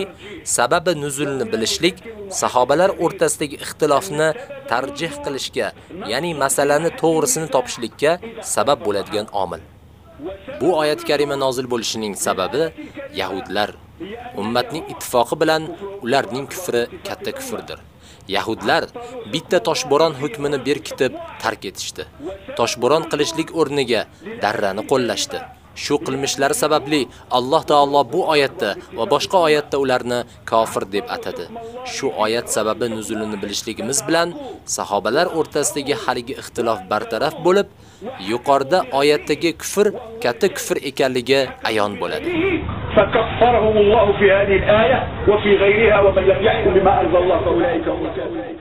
sababi nuzulni bilishlik sahobalar o'rtasidagi ixtilofni tarjih qilishga, ya'ni masalani to'g'risini topishlikka sabab bo'ladigan omil. Bu oyat karima nozil bo'lishining sababi yahudlar ummatning ittifoqi bilan ularning kufri katta kufrdir. Yahudlar bitta toshbo'ron hukmini berkitib tark etishdi. Toshbo'ron qilishlik o'rniga darrani qo'llashdi. Shu qilmishlari sababli Alloh taolo bu oyatda va boshqa oyatda ularni kofir deb atadi. Shu oyat sababi nuzulini bilishligimiz bilan sahobalar o'rtasidagi haligi ixtilof bartaraf bo'lib, yuqorida oyatdagi kufr katta kufr ekanligi ayon bo'ladi. فكفرهم الله في هذه الآية وفي غيرها ومن لم يحكم بما أنزل الله فأولئك هم الكافرون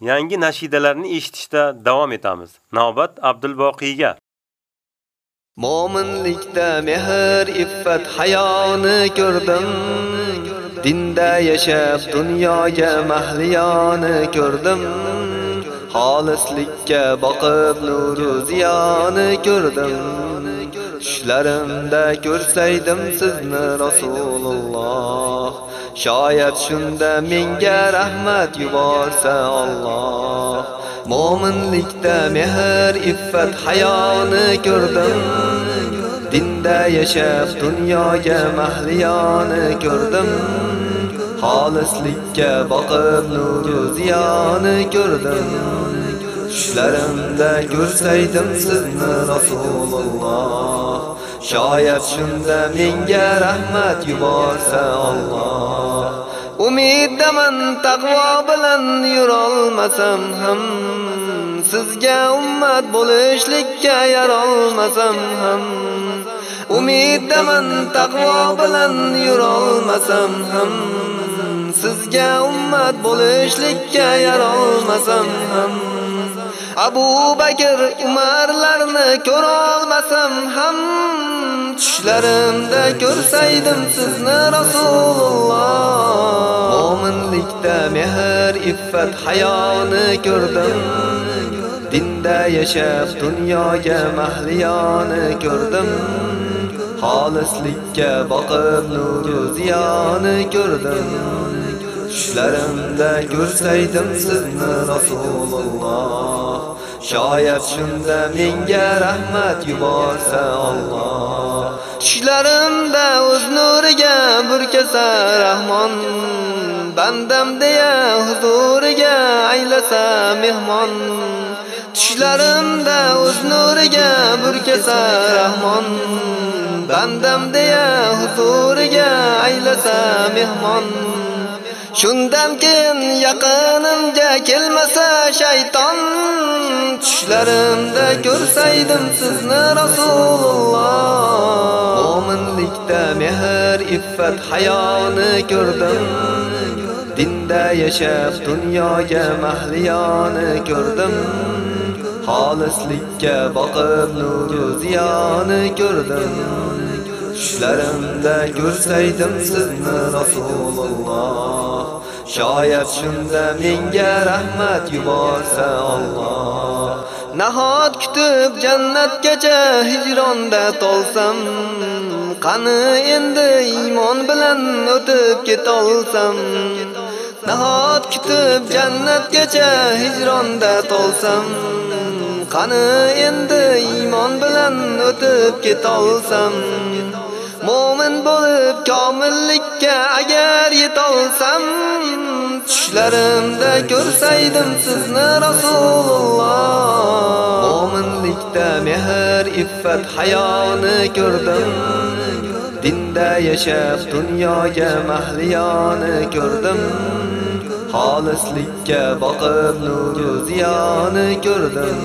Yangi nashidalarni eshitishda davom etamiz. Navbat Abdulboqiyga. Mo'minlikda mehr, iffat, hayoni ko'rdim. Dinda yashab dunyoga mahliyoni ko'rdim. Xolislikka boqib nuru ziyoni ko'rdim. Tushlarimda ko'rsaydim sizni Rasululloh. Shoyat shunda menga rahmat yuborsa Alloh. Mo'minlikda mehr, iffat, hayoni ko'rdim. Dinda yashab dunyoga mahliyoni ko'rdim. Xolislikka boqib nuru ziyoni ko'rdim. Tushlarimda ko'rsaydim sizni Rasululloh. Shoyat shunda menga rahmat yuborsa Alloh. Umiddaman taqvo bilan yurolmasam ham sizga ummat bo'lishlikka yarolmasam ham Umiddaman taqvo bilan yurolmasam ham sizga ummat bo'lishlikka yarolmasam ham Abu Bakr Umarlarni ko'rolmasam ham tushlarimda ko'rsaydim sizni Rasululloh. Mo'minlikda mehr, iffat, hayoni ko'rdim. Dinda yashab dunyoga mahliyoni ko'rdim. Xolislikka boqib nuru ziyoni ko'rdim. Tushlarimda ko'rsaydim sizni Rasululloh Shoyat shunda menga rahmat yuborsa Alloh Tushlarimda o'z nuriga burkasa Rahmon bandam deya huzuriga aylasa mehmon. Tushlarimda o'z nuriga burkasa Rahmon bandam deya huzuriga aylasa mehmon. Shundan keyin yaqinimga kelmasa shayton tushlarimda ko'rsaydim sizni Rasululloh. Mo'minlikda mehr, iffat, hayoni ko'rdim. Dinda yashab dunyoga mahliyoni ko'rdim. Xolislikka boqib nuru ziyoni ko'rdim. Tushlarimda ko'rsaydim sizni Rasululloh. Shoyat shunda menga rahmat yuborsa Alloh. Nahot kutib jannatgacha hijronda tolsam Qani endi iymon bilan o'tib ketolsam? Nahot kutib jannatgacha hijronda tolsam Qani endi iymon bilan o'tib ketolsam? Mo'min bo'lib komillikka agar yetolsam tushlarimda ko'rsaydim sizni Rasululloh. Mo'minlikda mehr, iffat, hayoni ko'rdim. Dinda yashab dunyoga mahliyoni ko'rdim. Xolislikka boqib nuru ziyoni ko'rdim.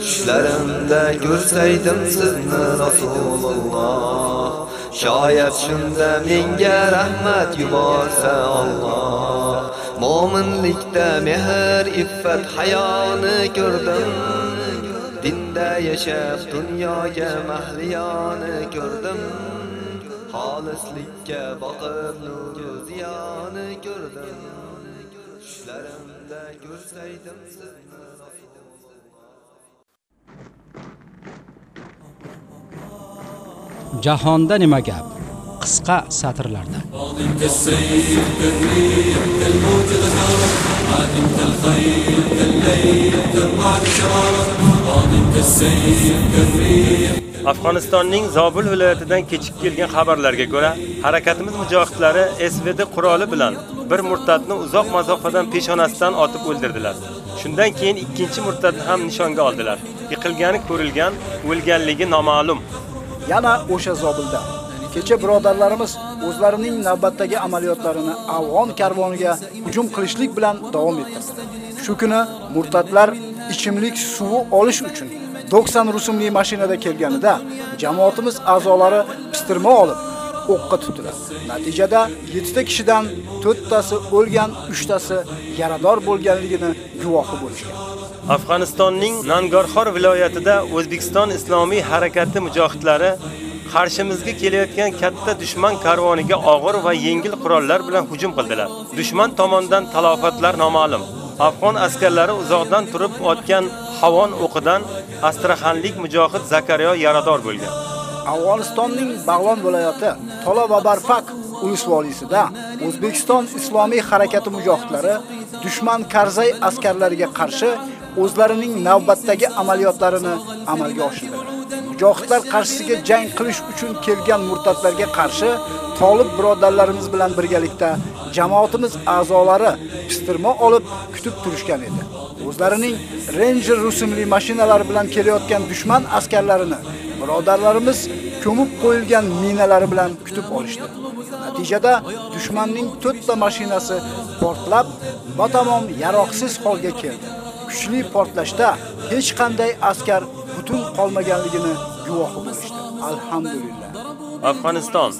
Tushlarimda ko'rsaydim sizni Rasululloh. Shoyat shunda menga rahmat yuborsa Alloh. Mo'minlikda mehr, iffat, hayoni ko'rdim. Dinda yashab dunyoga mahliyoni ko'rdim. Xolislikka boqib nuru ziyoni ko'rdim. Tushlarimda ko'rsaydim sizni Jahonda nima gap? Qisqa satrlarda. Afg'onistonning Zobul viloyatidan kechib kelgan xabarlarga ko'ra, harakatimiz mujohidlari SVD quroli bilan bir murtadni uzoq masofadan peshonasidan otib o'ldirdilar. Shundan keyin ikkinchi murtadni ham nishonga oldilar. Yiqilgani ko'rilgan, o'lganligi noma'lum. Yana o'sha Zobilda kecha birodarlarimiz o'zlarining navbatdagi amaliyotlarini afg'on karvoniga hujum qilishlik bilan davom ettirdi. Shu kuni murtadlar ichimlik suvi olish uchun 90 rusumli mashinada kelganida jamoatimiz a'zolari pistirma olib o'qqa tutdilar. Natijada 7 ta kishidan 4 tasi o'lgan, 3 tasi yarador bo'lganligini guvohi bo'lishgan. Afg'onistonning Nangorxor viloyatida O'zbekiston Islomiy harakati mujohidlari qarshimizga kelayotgan katta dushman karvoniga og'ir va yengil qurollar bilan hujum qildilar. Dushman tomonidan talofatlar noma'lum. Afg'on askarlari uzoqdan turib otgan havon o'qidan Astraxanlik mujohid Zakariyo yarador bo'lgan. Afg'onistonning Bag'lon viloyati Tola va Barfaq ulus O'zbekiston Islomiy harakati mujohidlari dushman Karzay askarlariga qarshi o'zlarining navbatdagi amaliyotlarini amalga oshirdi Mujohidlar qarshisiga jang qilish uchun kelgan murtatlarga qarshi Tolib birodarlarimiz bilan birgalikda jamoatimiz a'zolari pistirma olib kutib turishgan edi. O'zlarining Ranger rusumli mashinalari bilan kelayotgan dushman askarlarini birodarlarimiz ko'mib qo'yilgan minalari bilan kutib olishdi. Natijada dushmanning 4 ta mashinasi portlab, batamom yaroqsiz holga keldi. Kuchli portlashda hech qanday askar butun qolmaganligini guvohi bo'lishdi. Alhamdulillah. Afg'oniston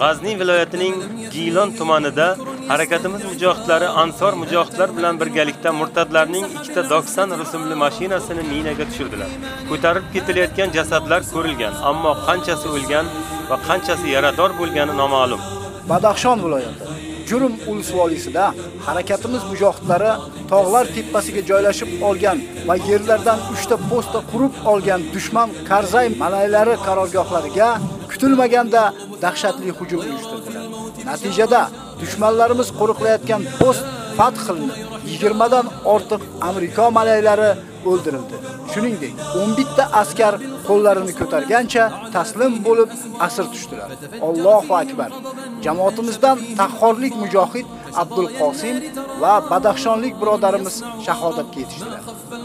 G'azni viloyatining Gilon tumanida harakatimiz mujohidlari Ansor mujohidlar bilan birgalikda murtadlarning ikkita 90 rusumli mashinasini minaga tushirdilar. Ko'tarib ketilayotgan jasadlar ko'rilgan, ammo qanchasi o'lgan va qanchasi yarador bo'lgani noma'lum. Badaxshon viloyati Jurum ulus volisida harakatimiz mujohidlari tog'lar tepasiga joylashib olgan va yerlardan 3 ta posta qurib olgan dushman Karzay malaylari qarorgohlariga kutilmaganda dahshatli hujum uyushtirdilar. Natijada dushmanlarimiz qo'riqlayotgan post fath qilindi. 20 dan ortiq Amerika malaylari o'ldirildi. Shuningdek, 11 ta askar qo'llarini ko'targancha taslim bo'lib asir tushdilar. Allohu akbar. Jamoatimizdan tahhorlik mujohid Abdul Qosim va Badaxshonlik birodarimiz shahodatga yetishdilar.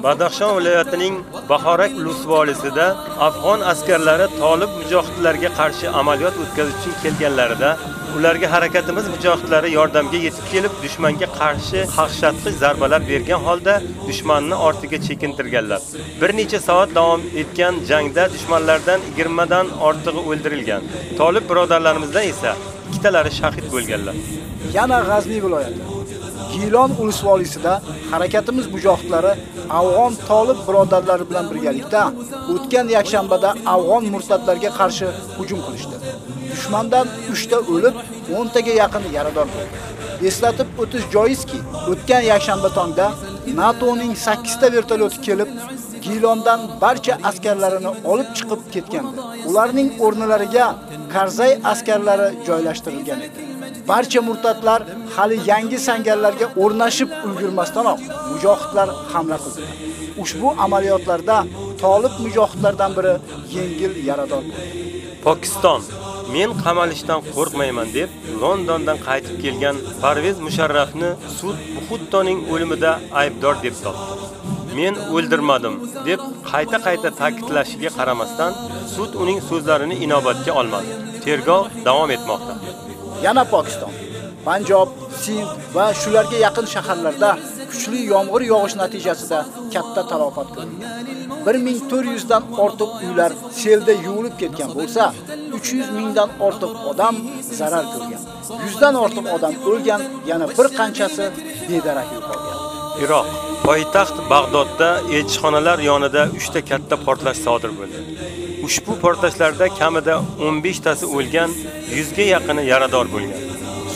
Badaxshon viloyatining Bahorak lusvolisida afg'on askarlari Tolib mujohidlarga qarshi amaliyot o'tkazish uchun kelganlarida ularga harakatimiz mujohidlari yordamga yetib kelib, dushmanga qarshi qaqshatqich zarbalar bergan holda dushmanni ortiga chekintirganlar. Bir necha soat davom etgan jangda dushmanlardan 20 dan ortig'i o'ldirilgan. Tolib birodarlarimizdan esa ikkitalari shahid bo'lganlar. Yana G'azni viloyati Gilon ulus volisida harakatimiz mujohidlari afg'on Tolib birodarlari bilan birgalikda o'tgan yakshanbada afg'on murtadlarga qarshi hujum qilishdi. Dushmandan 3 ta o'lib, 10 taga yaqin yarador bo'ldi. Eslatib o'tish joizki, o'tgan yakshanba tongda NATOning 8 ta vertolyoti kelib, Gilondan barcha askarlarini olib chiqib ketgandi. Ularning o'rnlariga Karzay askarlari joylashtirilgan edi. Barcha murtatlar hali yangi sangarlarga o'rnashib ulgurmasdanoq mujohidlar hamla qildi Ushbu amaliyotlarda Tolib mujohidlardan biri yengil yarador bo'ldi. Pokiston Men qamalishdan qo'rqmayman deb Londondan qaytib kelgan Parvez Musharrafni sud Buxuttoning o'limida aybdor deb topdi. Men o'ldirmadim deb qayta-qayta ta'kidlashiga qaramasdan sud uning so'zlarini inobatga olmadi. Tergov davom etmoqda. Yana Pokiston, Panjob, Sind va shularga yaqin shaharlarda kuchli yomg'ir yog'ish natijasida katta talofot ko'rilgan. 1400 dan ortiq uylar selda yuvilib ketgan bo'lsa, 300 mingdan ortiq odam zarar ko'rgan. 100 dan ortiq odam o'lgan, yana bir qanchasi bedarak yo'qolgan. Iroq poytaxt Bag'dodda elchixonalar yonida 3 ta katta portlash sodir bo'ldi. Ushbu portlashlarda kamida 15 tasi o'lgan, 100 ga yaqini yarador bo'lgan.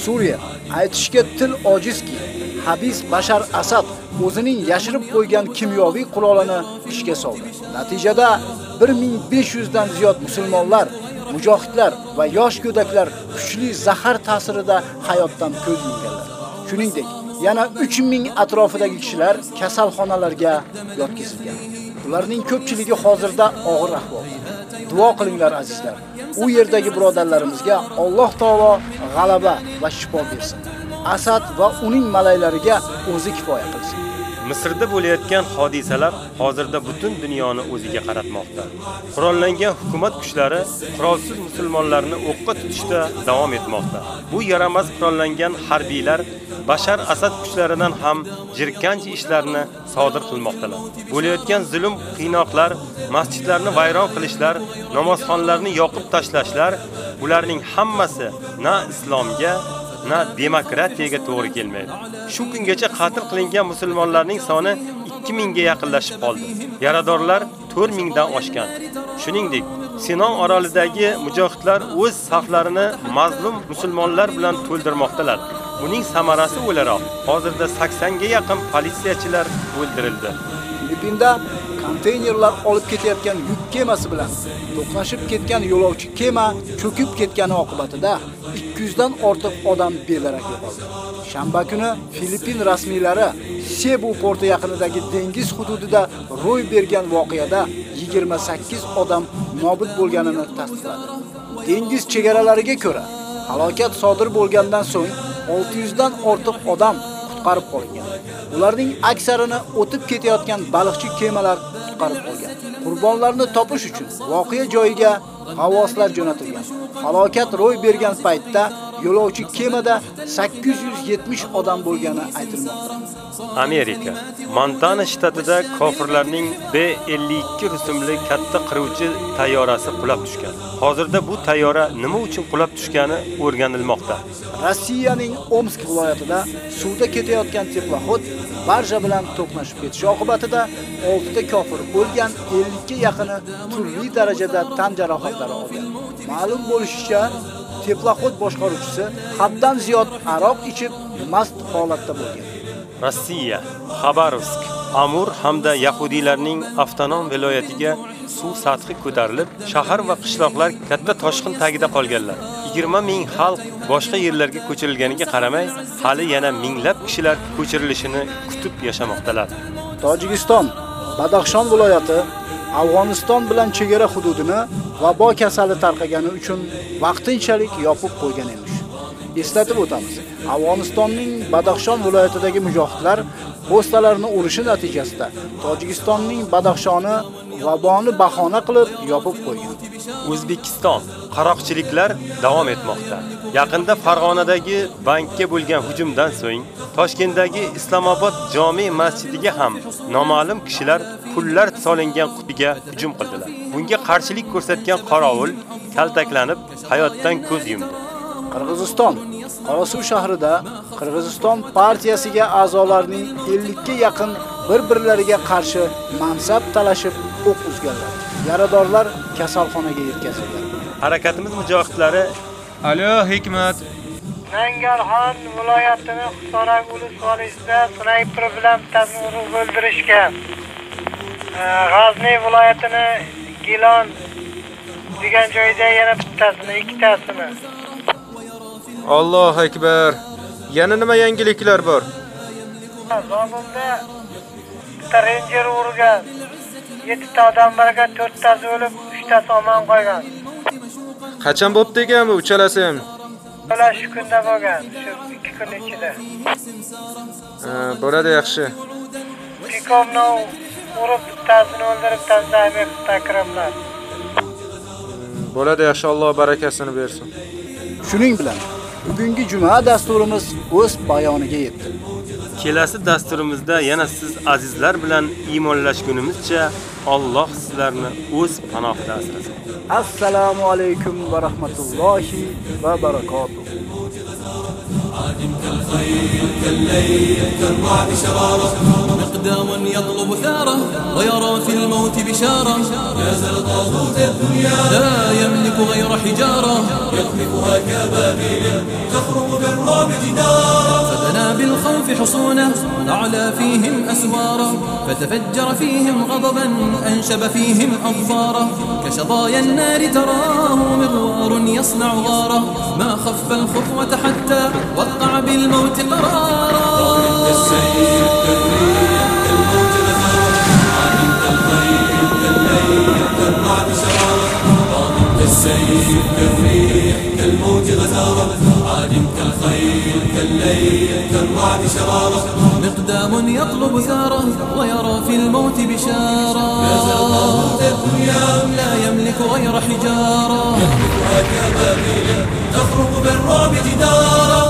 Suriya aytishga til ojizki, Habis Bashar Asad o'zining yashirib qo'ygan kimyoviy qurolini ishga soldi. Natijada 1500 dan ziyod musulmonlar, mujohidlar va yosh go'daklar kuchli zahar ta'sirida hayotdan ko'z yumganlar. Shuningdek, yana 3000 atrofidagi kishilar kasalxonalarga yotqizilgan. Ularning ko'pchiligi hozirda og'ir ахвалда. Duo qilinglar azizlar. U yerdagi birodarlarimizga Alloh taolo g'alaba va shifo bersin. Asad va uning malaylariga o'zi kifoya qilsin. Misrda bo'layotgan hodisalar hozirda butun dunyoni o'ziga qaratmoqda. Qurollangan hukumat kuchlari qurolsiz musulmonlarni o'qqa tutishda davom etmoqda. Bu yaramas qurollangan harbiylar Bashar Asad kuchlaridan ham jirkanch ishlarni sodir qilmoqdalar. Bo'layotgan zulm, qiynoqlar, masjidlarni vayron qilishlar, namozxonlarni yoqib tashlashlar, bularning hammasi na islomga на демократияга туура kelmaydi. Шу kungacha катыл кылынган мусулмандардын саны 2000 ga yaqinlashib калды ярадорлар 4000 дан ашкан. Shuningdek, Sinon orolidagi mujohidlar o'z saflarini mazlum musulmonlar bilan to'ldirmoqdalar. Buning samarasi o'laroq hozirda 80 ga yaqin politsiyachilar o'ldirildi. Filippinda konteynerlar olib ketayotgan yuk kemasi bilan to'qnashib ketgan yo'lovchi kema cho'kib ketgani oqibatida 200 dan ortiq odam bedarak күнү Shanba kuni Filippin rasmiylari жакынындагы porti yaqinidagi dengiz hududida ro'y bergan voqeada 28 odam nobud bo'lganini tasdiqladi. Dengiz chegaralariga ko'ra, halokat sodir bo'lgandan so'ng 600 dan ortiq odam qutqarib qolingan. Ularning aksarini o'tib ketayotgan baliqchi kemalar qutqarib qolgan. Qurbonlarni topish uchun voqea joyiga g'avvoslar jo'natilgan. Halokat ro'y bergan paytda yo'lovchi kemada 870 odam америка монтана штатында Montana B-52 катта katta qiruvchi кулап qulab tushgan. Hozirda bu tayyora nima uchun qulab tushgani o'rganilmoqda. Rossiyaning Omsk viloyatida suvda ketayotgan teploxod barja bilan to'qnashib ketishi oqibatida 6 та kofir o'lgan, 50 ga yaqini turli darajada tan jarohatlari olgan. Ma'lum bo'lishicha, teploxod boshqaruvchisi haddan ziyod aroq ichib mast holatda bo'lgan. Rossiya, Xabarovsk, Amur hamda yahudiylarning avtonom viloyatiga suv sathi ko'tarilib, shahar va qishloqlar katta toshqin tagida qolganlar. 20 ming xalq boshqa yerlarga ko'chirilganiga qaramay, hali yana minglab kishilar ko'chirilishini kutib yashamoqdalar. Tojikiston, Badaxshon viloyati Afg'oniston bilan chegara hududini vabo kasali tarqagani uchun vaqtinchalik yopib qo'ygan emish. Eslatib o'tamiz. Afg'onistonning Badaxshon viloyatidagi mujohidlar postalarni urishi natijasida Tojikistonning Badaxshoni vaboni bahona qilib yopib qo'ygan. O'zbekiston qaroqchiliklar davom etmoqda. Yaqinda Farg'onadagi bankka bo'lgan hujumdan so'ng Toshkentdagi Islomobod jome masjidiga ham noma'lum kishilar pullar solingan qutiga hujum qildilar. Bunga qarshilik ko'rsatgan qorovul kaltaklanib hayotdan ko'z yumdi. Qirg'iziston Qorasuv shahrida Qirg'iziston partiyasiga a'zolarining 50 ga yaqin bir-birlariga qarshi mansab talashib o'q uzganlar. Yaradorlar kasalxonaga yetkazilgan. Harakatimiz mujohidlari Alo, Hikmat. Nangarxon viloyatini Hisorak ulus valisida snayper bilan bittasini urib o'ldirishgan. G'azni viloyatini Gilon degan joyda yana bittasini, ikkitasini. Allohu akbar. Yana nima yangiliklar bor? Bitta Ranger urgan. 7 ta odam barga 4 tasi o'lib, 3 tasi omon qolgan. Qachon bo'pti ekan bu uchalasi ham? Ular shu kunda bo'lgan, shu 2 kun ichida. Bo'ladi yaxshi. Pikovni urib bittasini o'ldirib tashlab takrorlar. Bo'ladi yaxshi, Alloh barakasini bersin. Shuning bilan bugungi juma dasturimiz o'z poyoniga yetdi. Kelasi dasturimizda yana siz azizlar bilan iymonlashgunimizcha Alloh sizlarni o'z panohida asrasin. Assalomu alaykum va rahmatullohi va barakotuh. علمت الخير كالليل كالرعد شرارة. مقدام يطلب ثارة ويرى في الموت بشارة. يا زل طاغوت الدنيا. لا يملك غير حجارة. يقذفها كبابيل تخرج بالرعب جدارا فبنى بالخوف حصونه أعلى فيهم أسوارا. فتفجر فيهم غضبا أنشب فيهم أظفارا. كشظايا النار تراه مغوار يصنع غارة. ما خف الخطوة حتى وقع بالموت كالرعد شرارة كالموت غزارة كالرعد شرارة مقدام يطلب ثاره ويرى في الموت بشارة. لا يملك غير حجارة. كبابيل تخرق بالرعب جدارا